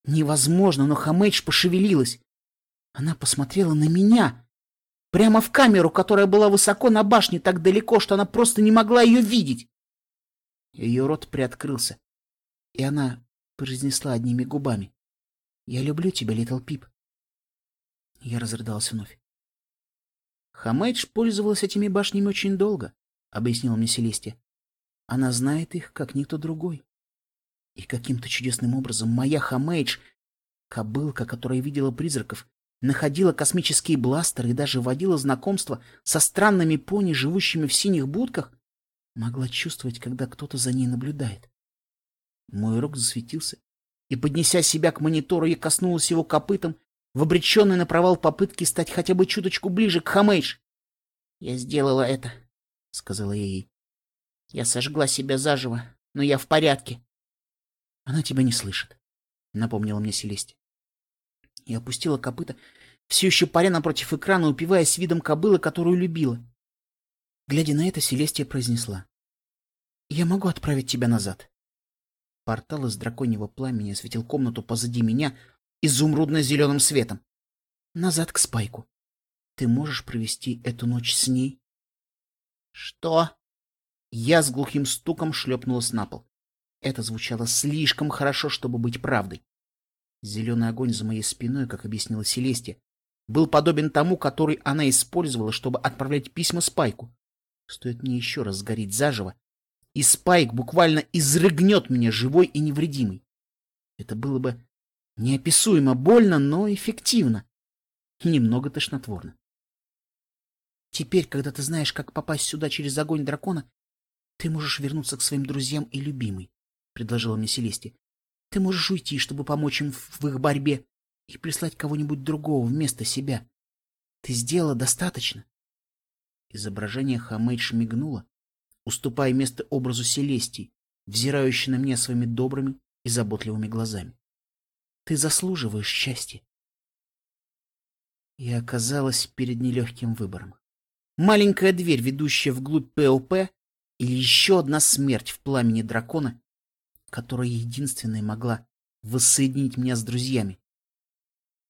Невозможно, но Хамейдж пошевелилась. Она посмотрела на меня. Прямо в камеру, которая была высоко на башне, так далеко, что она просто не могла ее видеть. Ее рот приоткрылся, и она произнесла одними губами. «Я люблю тебя, Литл Пип». Я разрыдался вновь. Хамейдж пользовалась этими башнями очень долго, — объяснила мне Селестия. Она знает их, как никто другой. И каким-то чудесным образом моя Хамейдж, кобылка, которая видела призраков, находила космические бластеры и даже водила знакомство со странными пони, живущими в синих будках, могла чувствовать, когда кто-то за ней наблюдает. Мой рук засветился, и, поднеся себя к монитору, я коснулась его копытом, в обреченной на провал попытки стать хотя бы чуточку ближе к Хамейдж. — Я сделала это, — сказала я ей. — Я сожгла себя заживо, но я в порядке. — Она тебя не слышит, — напомнила мне Селесте. Я опустила копыта, все еще паря напротив экрана, упиваясь видом кобылы, которую любила. Глядя на это, Селестия произнесла. — Я могу отправить тебя назад. Портал из драконьего пламени осветил комнату позади меня изумрудно-зеленым светом. Назад к Спайку. Ты можешь провести эту ночь с ней? — Что? Я с глухим стуком шлепнулась на пол. Это звучало слишком хорошо, чтобы быть правдой. Зеленый огонь за моей спиной, как объяснила Селестия, был подобен тому, который она использовала, чтобы отправлять письма Спайку. Стоит мне еще раз сгореть заживо, и Спайк буквально изрыгнет меня живой и невредимый. Это было бы неописуемо больно, но эффективно и немного тошнотворно. Теперь, когда ты знаешь, как попасть сюда через огонь дракона, ты можешь вернуться к своим друзьям и любимой, — предложила мне Селесте. Ты можешь уйти, чтобы помочь им в их борьбе, и прислать кого-нибудь другого вместо себя. Ты сделала достаточно. Изображение Хамейдж мигнуло, уступая место образу Селестии, взирающей на меня своими добрыми и заботливыми глазами. Ты заслуживаешь счастья. Я оказалась перед нелегким выбором. Маленькая дверь, ведущая вглубь ПОП, или еще одна смерть в пламени дракона, которая единственная могла воссоединить меня с друзьями.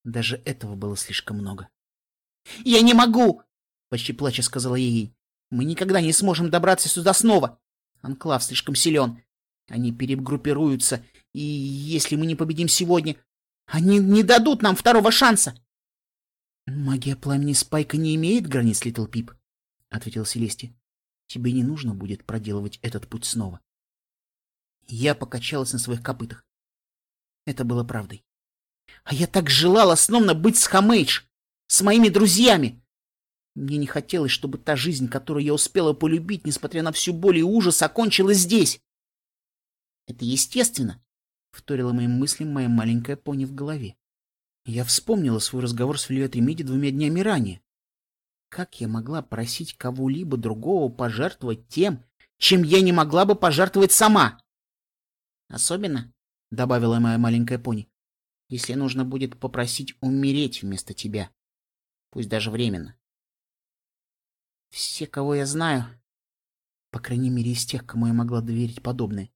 Даже этого было слишком много. — Я не могу! — почти плача сказала ей. — Мы никогда не сможем добраться сюда снова. Анклав слишком силен. Они перегруппируются, и если мы не победим сегодня, они не дадут нам второго шанса. — Магия пламени Спайка не имеет границ, Литл Пип, — ответил Селести. — Тебе не нужно будет проделывать этот путь снова. Я покачалась на своих копытах. Это было правдой. А я так желала снова быть с Хамейдж, с моими друзьями. Мне не хотелось, чтобы та жизнь, которую я успела полюбить, несмотря на всю боль и ужас, окончилась здесь. Это естественно, — вторила моим мыслям моя маленькая пони в голове. Я вспомнила свой разговор с Вильвет Ремиди двумя днями ранее. Как я могла просить кого-либо другого пожертвовать тем, чем я не могла бы пожертвовать сама? Особенно, — добавила моя маленькая пони, если нужно будет попросить умереть вместо тебя. Пусть даже временно. Все, кого я знаю, по крайней мере из тех, кому я могла доверить подобное,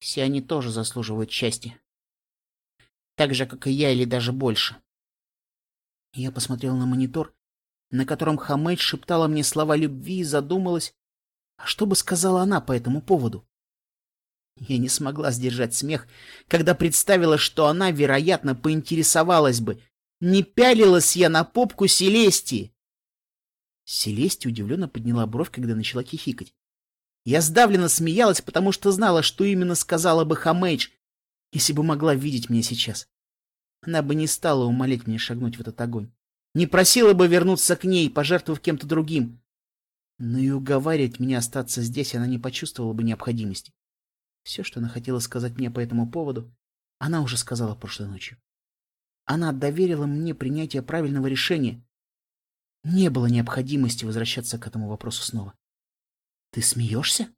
все они тоже заслуживают счастья. Так же, как и я, или даже больше. Я посмотрел на монитор, на котором Хамейд шептала мне слова любви и задумалась, а что бы сказала она по этому поводу? Я не смогла сдержать смех, когда представила, что она, вероятно, поинтересовалась бы, не пялилась я на попку Селестии. Селестия удивленно подняла бровь, когда начала хихикать. Я сдавленно смеялась, потому что знала, что именно сказала бы Хамейдж, если бы могла видеть меня сейчас. Она бы не стала умолять меня шагнуть в этот огонь. Не просила бы вернуться к ней, пожертвовав кем-то другим. Но и уговаривать меня остаться здесь она не почувствовала бы необходимости. Все, что она хотела сказать мне по этому поводу, она уже сказала прошлой ночью. Она доверила мне принятие правильного решения. Не было необходимости возвращаться к этому вопросу снова. — Ты смеешься?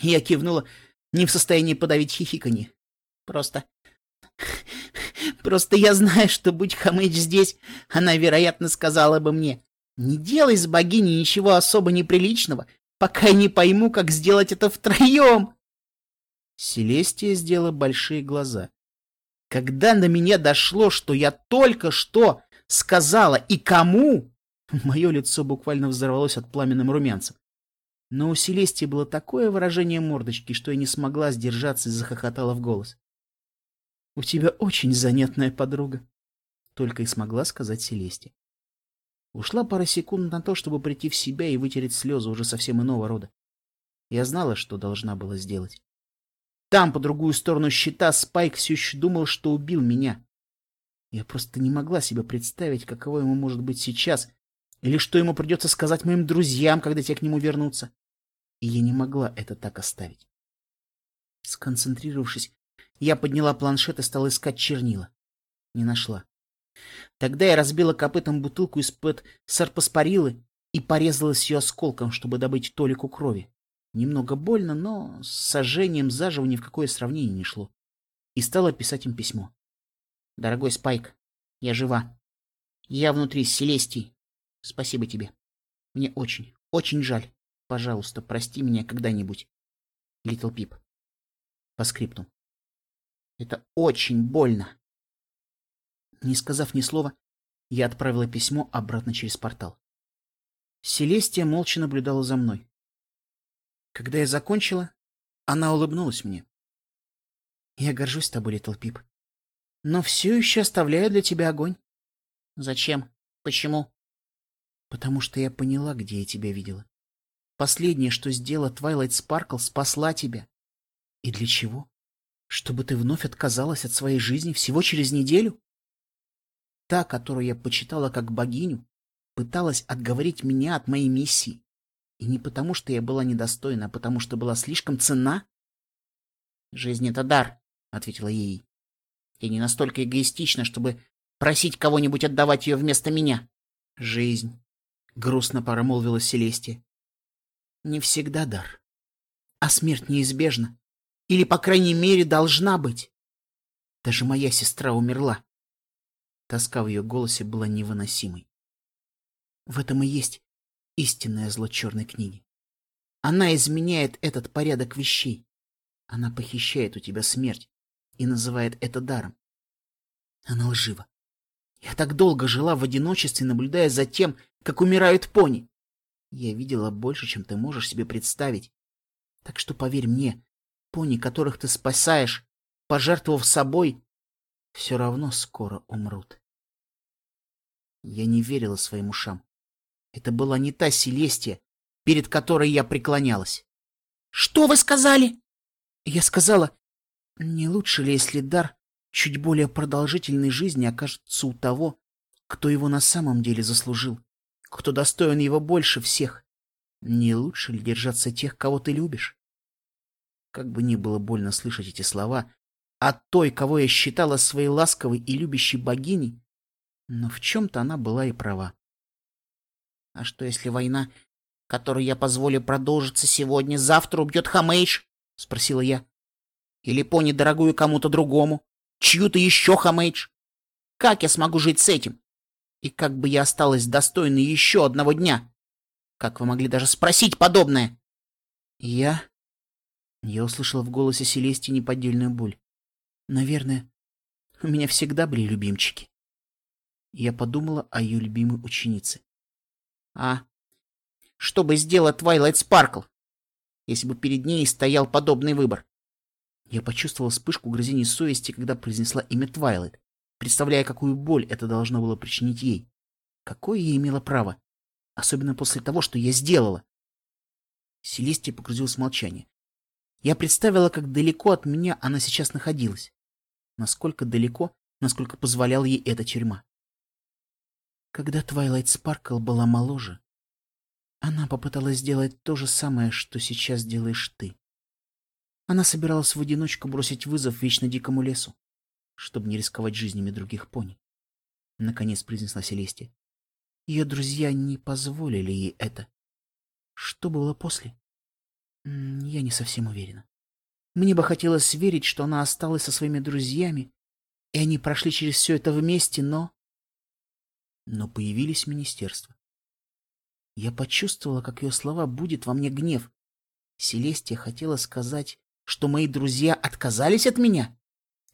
Я кивнула, не в состоянии подавить хихиканье. Просто... Просто я знаю, что будь Хамыч здесь, она, вероятно, сказала бы мне, «Не делай с богиней ничего особо неприличного, пока я не пойму, как сделать это втроем!» Селестия сделала большие глаза. Когда на меня дошло, что я только что сказала и кому, мое лицо буквально взорвалось от пламенным румянцем. Но у Селестии было такое выражение мордочки, что я не смогла сдержаться и захохотала в голос. — У тебя очень занятная подруга, — только и смогла сказать Селесте. Ушла пара секунд на то, чтобы прийти в себя и вытереть слезы уже совсем иного рода. Я знала, что должна была сделать. Там, по другую сторону щита, Спайк все еще думал, что убил меня. Я просто не могла себе представить, каково ему может быть сейчас, или что ему придется сказать моим друзьям, когда те к нему вернутся. И я не могла это так оставить. Сконцентрировавшись, я подняла планшет и стала искать чернила. Не нашла. Тогда я разбила копытом бутылку из-под сарпоспорилы и порезалась ее осколком, чтобы добыть толику крови. Немного больно, но с сожжением заживо ни в какое сравнение не шло. И стала писать им письмо. «Дорогой Спайк, я жива. Я внутри с Селестией. Спасибо тебе. Мне очень, очень жаль. Пожалуйста, прости меня когда-нибудь. Литл Пип. По скрипту. Это очень больно. Не сказав ни слова, я отправила письмо обратно через портал. Селестия молча наблюдала за мной. Когда я закончила, она улыбнулась мне. Я горжусь тобой, Литл Пип. Но все еще оставляю для тебя огонь. Зачем? Почему? Потому что я поняла, где я тебя видела. Последнее, что сделала Твайлайт Спаркл, спасла тебя. И для чего? Чтобы ты вновь отказалась от своей жизни всего через неделю? Та, которую я почитала как богиню, пыталась отговорить меня от моей миссии. И не потому, что я была недостойна, а потому, что была слишком цена? «Жизнь — это дар», — ответила ей. «Я не настолько эгоистична, чтобы просить кого-нибудь отдавать ее вместо меня. Жизнь — грустно промолвила Селестия. «Не всегда дар. А смерть неизбежна. Или, по крайней мере, должна быть. Даже моя сестра умерла». Тоска в ее голосе была невыносимой. В этом и есть истинное зло черной книги. Она изменяет этот порядок вещей. Она похищает у тебя смерть и называет это даром. Она лжива. Я так долго жила в одиночестве, наблюдая за тем, как умирают пони. Я видела больше, чем ты можешь себе представить. Так что поверь мне, пони, которых ты спасаешь, пожертвовав собой, все равно скоро умрут. Я не верила своим ушам. Это была не та Селестия, перед которой я преклонялась. — Что вы сказали? Я сказала, не лучше ли, если дар чуть более продолжительной жизни окажется у того, кто его на самом деле заслужил, кто достоин его больше всех. Не лучше ли держаться тех, кого ты любишь? Как бы ни было больно слышать эти слова от той, кого я считала своей ласковой и любящей богиней, но в чем-то она была и права. — А что, если война, которую я позволю продолжиться сегодня, завтра убьет Хамейш? — спросила я. — Или пони дорогую кому-то другому? чью-то еще Хамейдж. Как я смогу жить с этим? И как бы я осталась достойной еще одного дня? Как вы могли даже спросить подобное? Я... Я услышала в голосе Селестии неподдельную боль. Наверное, у меня всегда были любимчики. Я подумала о ее любимой ученице. А что бы сделала Твайлайт Спаркл, если бы перед ней стоял подобный выбор? Я почувствовала вспышку угрызений совести, когда произнесла имя Твайлайт, представляя, какую боль это должно было причинить ей. Какое я имела право? Особенно после того, что я сделала. Селестия погрузилась в молчание. Я представила, как далеко от меня она сейчас находилась. Насколько далеко, насколько позволяла ей эта тюрьма. Когда Твайлайт Спаркл была моложе, она попыталась сделать то же самое, что сейчас делаешь ты. Она собиралась в одиночку бросить вызов вечно дикому лесу, чтобы не рисковать жизнями других пони. Наконец произнесла Селестия. Ее друзья не позволили ей это. Что было после? Я не совсем уверена. Мне бы хотелось верить, что она осталась со своими друзьями, и они прошли через все это вместе, но... Но появились министерства. Я почувствовала, как ее слова будет во мне гнев. Селестия хотела сказать что мои друзья отказались от меня?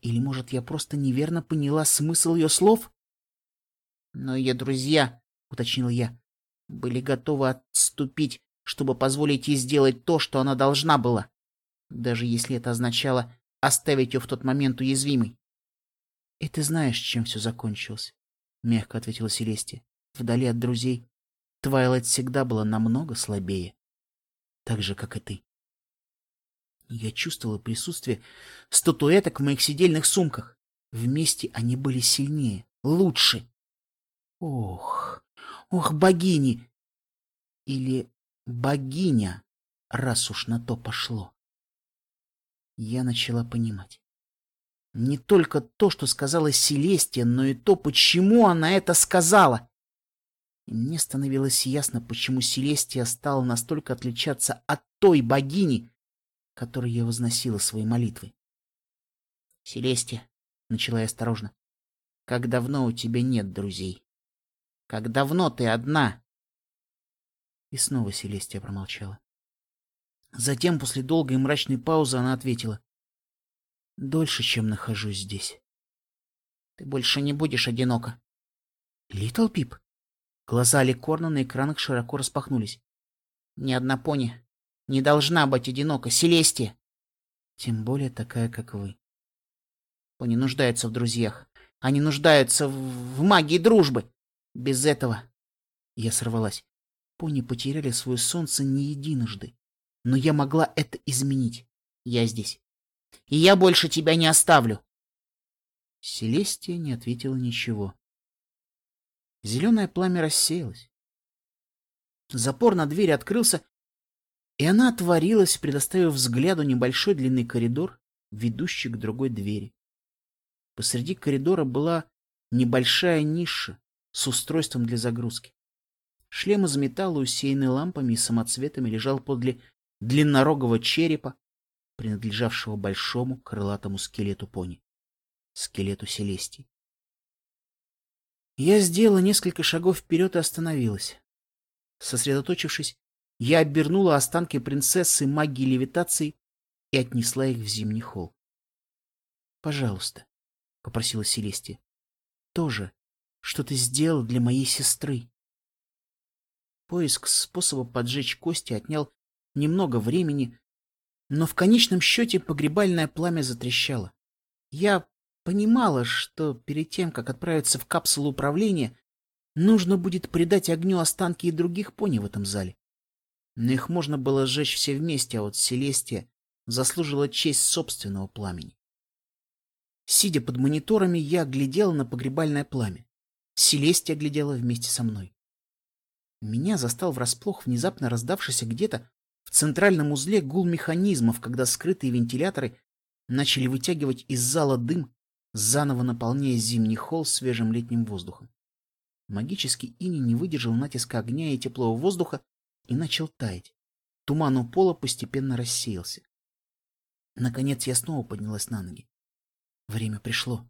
Или, может, я просто неверно поняла смысл ее слов? Но ее друзья, — уточнил я, — были готовы отступить, чтобы позволить ей сделать то, что она должна была, даже если это означало оставить ее в тот момент уязвимой. — И ты знаешь, чем все закончилось, — мягко ответила Селестия. Вдали от друзей Твайлайт всегда была намного слабее, так же, как и ты. Я чувствовала присутствие статуэток в моих сидельных сумках. Вместе они были сильнее, лучше. Ох, ох, богини! Или богиня, раз уж на то пошло. Я начала понимать. Не только то, что сказала Селестия, но и то, почему она это сказала. И мне становилось ясно, почему Селестия стала настолько отличаться от той богини, которой я возносила свои молитвы. — Селестия, — начала я осторожно, — как давно у тебя нет друзей? Как давно ты одна? И снова Селестия промолчала. Затем, после долгой и мрачной паузы, она ответила. — Дольше, чем нахожусь здесь. — Ты больше не будешь одинока. — Литл Пип? Глаза Ликорна на экранах широко распахнулись. — Ни одна пони не должна быть одинока. Селестия! Тем более такая, как вы. Пони нуждаются в друзьях. Они нуждаются в, в магии дружбы. Без этого... Я сорвалась. Пони потеряли свое солнце не единожды. Но я могла это изменить. Я здесь. И я больше тебя не оставлю. Селестия не ответила ничего. Зеленое пламя рассеялось. Запор на двери открылся, и она отворилась, предоставив взгляду небольшой длинный коридор, ведущий к другой двери. Посреди коридора была небольшая ниша с устройством для загрузки. Шлем из металла, усеянный лампами и самоцветами, лежал подле длиннорогого черепа, принадлежавшего большому крылатому скелету пони, скелету Селестии. Я сделала несколько шагов вперед и остановилась. Сосредоточившись, я обернула останки принцессы магии левитации и отнесла их в зимний холл. — Пожалуйста, — попросила Селестия, — тоже, что ты сделал для моей сестры. Поиск способа поджечь кости отнял немного времени, но в конечном счете погребальное пламя затрещало. Я понимала, что перед тем, как отправиться в капсулу управления, нужно будет придать огню останки и других пони в этом зале. Но их можно было сжечь все вместе, а вот Селестия заслужила честь собственного пламени. Сидя под мониторами, я глядела на погребальное пламя. Селестия глядела вместе со мной. Меня застал врасплох внезапно раздавшийся где-то в центральном узле гул механизмов, когда скрытые вентиляторы начали вытягивать из зала дым, заново наполняя зимний холл свежим летним воздухом. Магический иней не выдержал натиска огня и теплого воздуха и начал таять. Туман у пола постепенно рассеялся. Наконец я снова поднялась на ноги. Время пришло.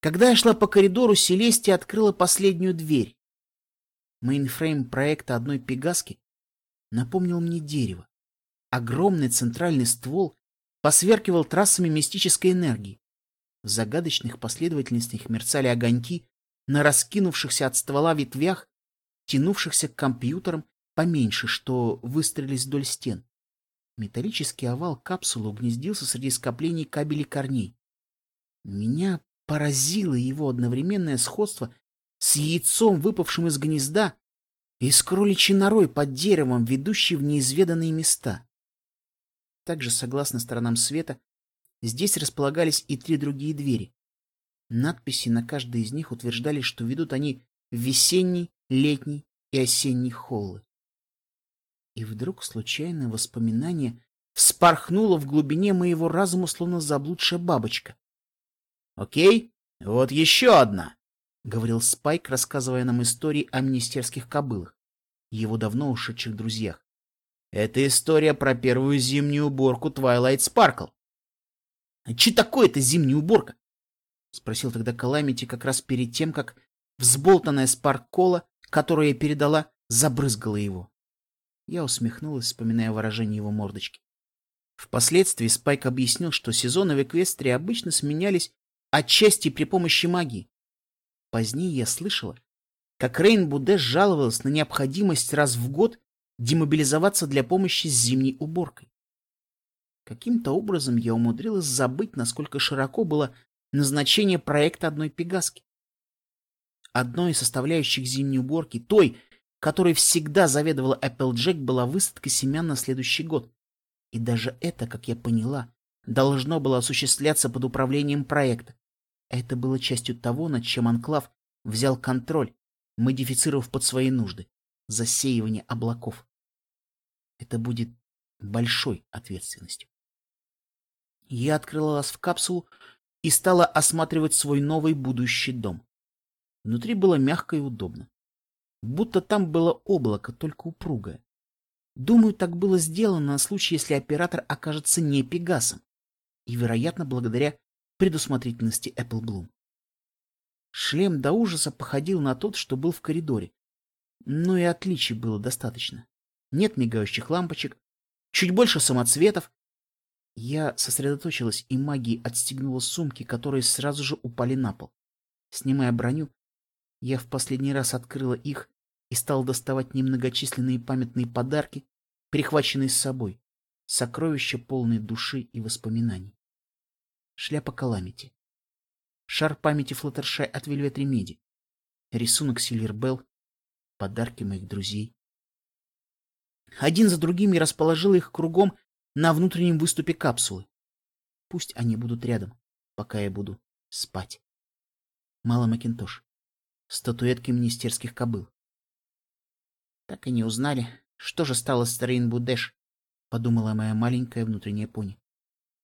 Когда я шла по коридору, Селестия открыла последнюю дверь. Мейнфрейм проекта одной пегаски напомнил мне дерево. Огромный центральный ствол посверкивал трассами мистической энергии. В загадочных последовательностях мерцали огоньки на раскинувшихся от ствола ветвях, тянувшихся к компьютерам поменьше, что выстрелились вдоль стен. Металлический овал капсулы угнездился среди скоплений кабелей корней. Меня поразило его одновременное сходство с яйцом, выпавшим из гнезда, и с кроличьей норой под деревом, ведущей в неизведанные места. Также, согласно сторонам света, здесь располагались и три другие двери. Надписи на каждой из них утверждали, что ведут они в весенний, летний и осенний холлы. И вдруг случайное воспоминание вспорхнуло в глубине моего разума, словно заблудшая бабочка. — Окей, вот еще одна, — говорил Спайк, рассказывая нам истории о министерских кобылах, его давно ушедших друзьях. Это история про первую зимнюю уборку Twilight Sparkle. — А че такое это зимняя уборка? — спросил тогда Каламити как раз перед тем, как взболтанная спарк-кола, которую я передала, забрызгала его. Я усмехнулась, вспоминая выражение его мордочки. Впоследствии Спайк объяснил, что сезоны в Эквестрии обычно сменялись отчасти при помощи магии. Позднее я слышала, как Рейн Будеш жаловалась на необходимость раз в год демобилизоваться для помощи с зимней уборкой. Каким-то образом я умудрилась забыть, насколько широко было назначение проекта одной пегаски. Одной из составляющих зимней уборки, той, которой всегда заведовала Эпплджек, была высадка семян на следующий год. И даже это, как я поняла, должно было осуществляться под управлением проекта. Это было частью того, над чем Анклав взял контроль, модифицировав под свои нужды засеивание облаков. Это будет большой ответственностью. Я открыла вас в капсулу и стала осматривать свой новый будущий дом. Внутри было мягко и удобно. Будто там было облако, только упругое. Думаю, так было сделано на случай, если оператор окажется не Пегасом. И, вероятно, благодаря предусмотрительности Apple Bloom. Шлем до ужаса походил на тот, что был в коридоре. Но и отличий было достаточно. Нет мигающих лампочек, чуть больше самоцветов. Я сосредоточилась и магией отстегнула сумки, которые сразу же упали на пол. Снимая броню, я в последний раз открыла их и стала доставать немногочисленные памятные подарки, прихваченные с собой, сокровища полные души и воспоминаний. Шляпа Каламити, шар памяти Флаттершай от Вельвет Ремеди, рисунок Сильвербелл, подарки моих друзей. Один за другим я расположил их кругом на внутреннем выступе капсулы. Пусть они будут рядом, пока я буду спать. Мало Макинтош. Статуэтки министерских кобыл. Так и не узнали, что же стало с Рейнбу Дэш, подумала моя маленькая внутренняя пони.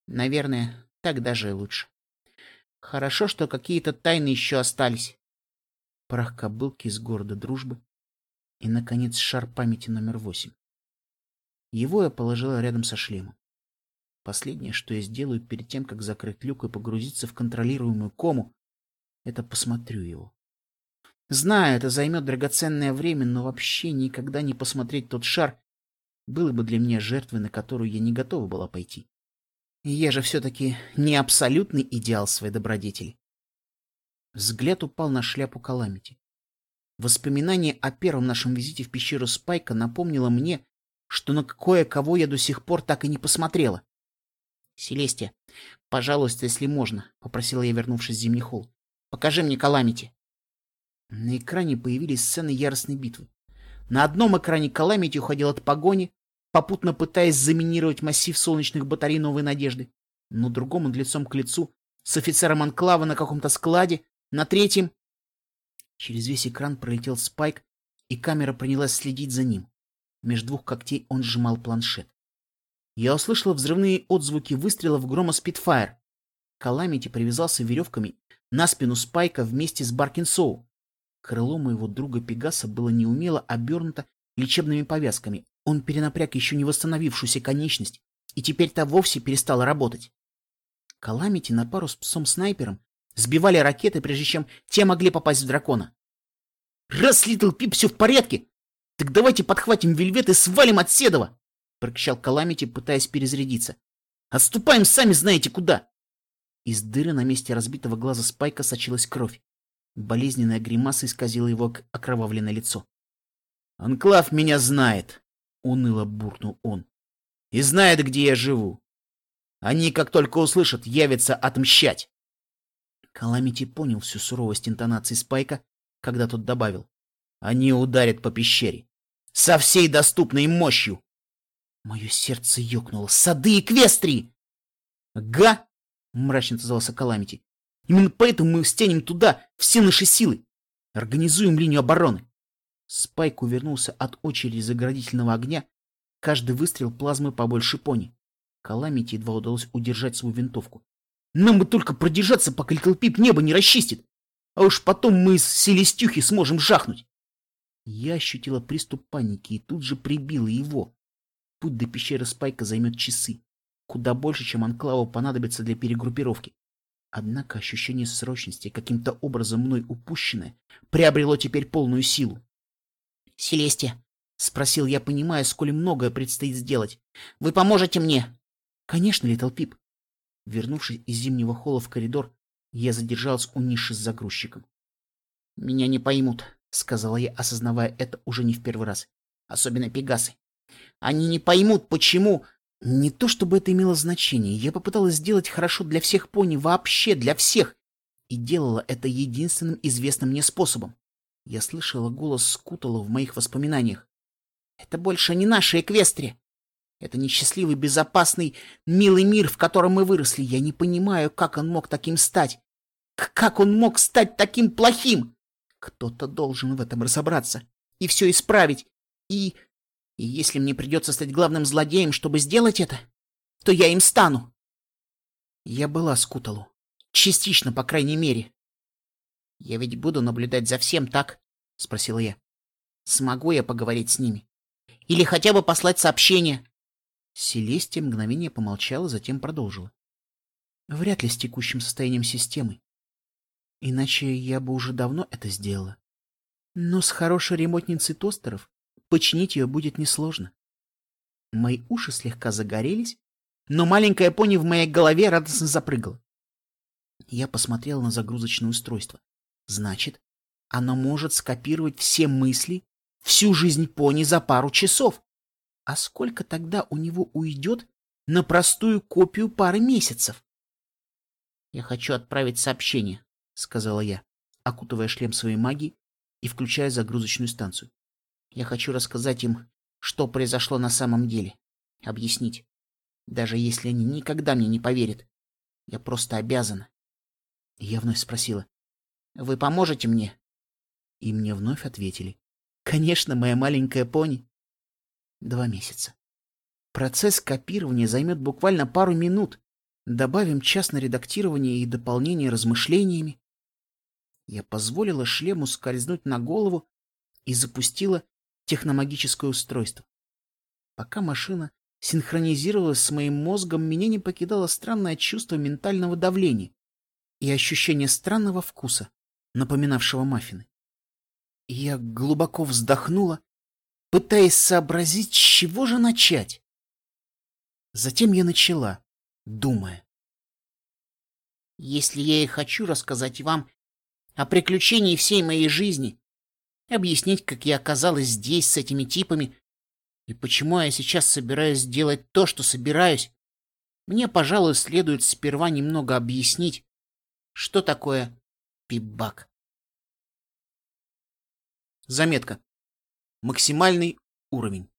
Наверное, так даже и лучше. Хорошо, что какие-то тайны еще остались. Прах кобылки из города Дружбы. И, наконец, шар памяти номер восемь. Его я положила рядом со шлемом. Последнее, что я сделаю перед тем, как закрыть люк и погрузиться в контролируемую кому, это посмотрю его. Знаю, это займет драгоценное время, но вообще никогда не посмотреть тот шар было бы для меня жертвой, на которую я не готова была пойти. Я же все-таки не абсолютный идеал своей добродетели. Взгляд упал на шляпу Каламити. Воспоминание о первом нашем визите в пещеру Спайка напомнило мне, что на кое-кого я до сих пор так и не посмотрела. — Селестия, пожалуйста, если можно, — попросила я, вернувшись в зимний холл. — Покажи мне Каламити. На экране появились сцены яростной битвы. На одном экране Каламити уходил от погони, попутно пытаясь заминировать массив солнечных батарей Новой Надежды. На другом он лицом к лицу с офицером Анклава на каком-то складе, на третьем... Через весь экран пролетел Спайк, и камера принялась следить за ним. Между двух когтей он сжимал планшет. Я услышала взрывные отзвуки выстрелов грома Спитфайр. Каламити привязался веревками на спину Спайка вместе с Баркинсоу. Крыло моего друга Пегаса было неумело обернуто лечебными повязками, он перенапряг еще не восстановившуюся конечность, и теперь-то вовсе перестала работать. Каламити на пару с псом-снайпером сбивали ракеты, прежде чем те могли попасть в дракона. «Раз, Литл Пип, все в порядке! Так давайте подхватим вельвет и свалим от Седова!» — прокричал Каламити, пытаясь перезарядиться. «Отступаем сами знаете куда!» Из дыры на месте разбитого глаза Спайка сочилась кровь. Болезненная гримаса исказила его окровавленное лицо. «Анклав меня знает!» — уныло буркнул он. «И знает, где я живу. Они, как только услышат, явятся отмщать». Каламити понял всю суровость интонации Спайка, когда тот добавил. «Они ударят по пещере. Со всей доступной мощью!» Мое сердце ёкнуло. «Сады и квестрии!» «Га!» — мрачно отозвался Каламити. «Именно поэтому мы стянем туда все наши силы. Организуем линию обороны. Спайк увернулся от очереди заградительного огня. Каждый выстрел плазмы побольше пони. Каламити едва удалось удержать свою винтовку. «Нам бы только продержаться, пока Литл Пип небо не расчистит! А уж потом мы с Селестюхи сможем жахнуть!» Я ощутила приступ паники и тут же прибила его. Путь до пещеры Спайка займет часы. Куда больше, чем Анклаву понадобится для перегруппировки. Однако ощущение срочности, каким-то образом мной упущенное, приобрело теперь полную силу. «Селестия», — спросил я, понимая, сколь многое предстоит сделать, — «вы поможете мне?» Конечно, Литл Пип. Вернувшись из зимнего холла в коридор, я задержался у ниши с загрузчиком. «Меня не поймут», — сказала я, осознавая это уже не в первый раз. Особенно пегасы. «Они не поймут, почему...» Не то чтобы это имело значение. Я попыталась сделать хорошо для всех пони, вообще для всех. И делала это единственным известным мне способом. Я слышала голос Скутала в моих воспоминаниях. «Это больше не наша Эквестрия. Это несчастливый, безопасный, милый мир, в котором мы выросли. Я не понимаю, как он мог таким стать. Как он мог стать таким плохим? Кто-то должен в этом разобраться и все исправить. И... И если мне придется стать главным злодеем, чтобы сделать это, то я им стану. Я была Скуталу. Частично, по крайней мере. Я ведь буду наблюдать за всем, так? Спросила я. Смогу я поговорить с ними? Или хотя бы послать сообщение? Селестия мгновение помолчала, затем продолжила. Вряд ли с текущим состоянием системы. Иначе я бы уже давно это сделала. Но с хорошей ремонтницей тостеров починить ее будет несложно. Мои уши слегка загорелись, но маленькая пони в моей голове радостно запрыгала. Я посмотрел на загрузочное устройство. Значит, оно может скопировать все мысли, всю жизнь пони за пару часов. А сколько тогда у него уйдет на простую копию пары месяцев? Я хочу отправить сообщение, сказала я, окутывая шлем своей магии и включая загрузочную станцию. Я хочу рассказать им, что произошло на самом деле. Объяснить. Даже если они никогда мне не поверят. Я просто обязана. я вновь спросила. «Вы поможете мне?» И мне вновь ответили. «Конечно, моя маленькая пони два месяца. Процесс копирования займет буквально пару минут. Добавим час на редактирование и дополнение размышлениями. Я позволила шлему скользнуть на голову и запустила техномагическое устройство. Пока машина синхронизировалась с моим мозгом, меня не покидало странное чувство ментального давления и ощущение странного вкуса, напоминавшего маффины. Я глубоко вздохнула пытаясь сообразить, с чего же начать. Затем я начала, думая. Если я и хочу рассказать вам о приключении всей моей жизни, объяснить, как я оказалась здесь с этими типами и почему я сейчас собираюсь делать то, что собираюсь, мне, пожалуй, следует сперва немного объяснить, что такое пипбак. Заметка. Максимальный уровень.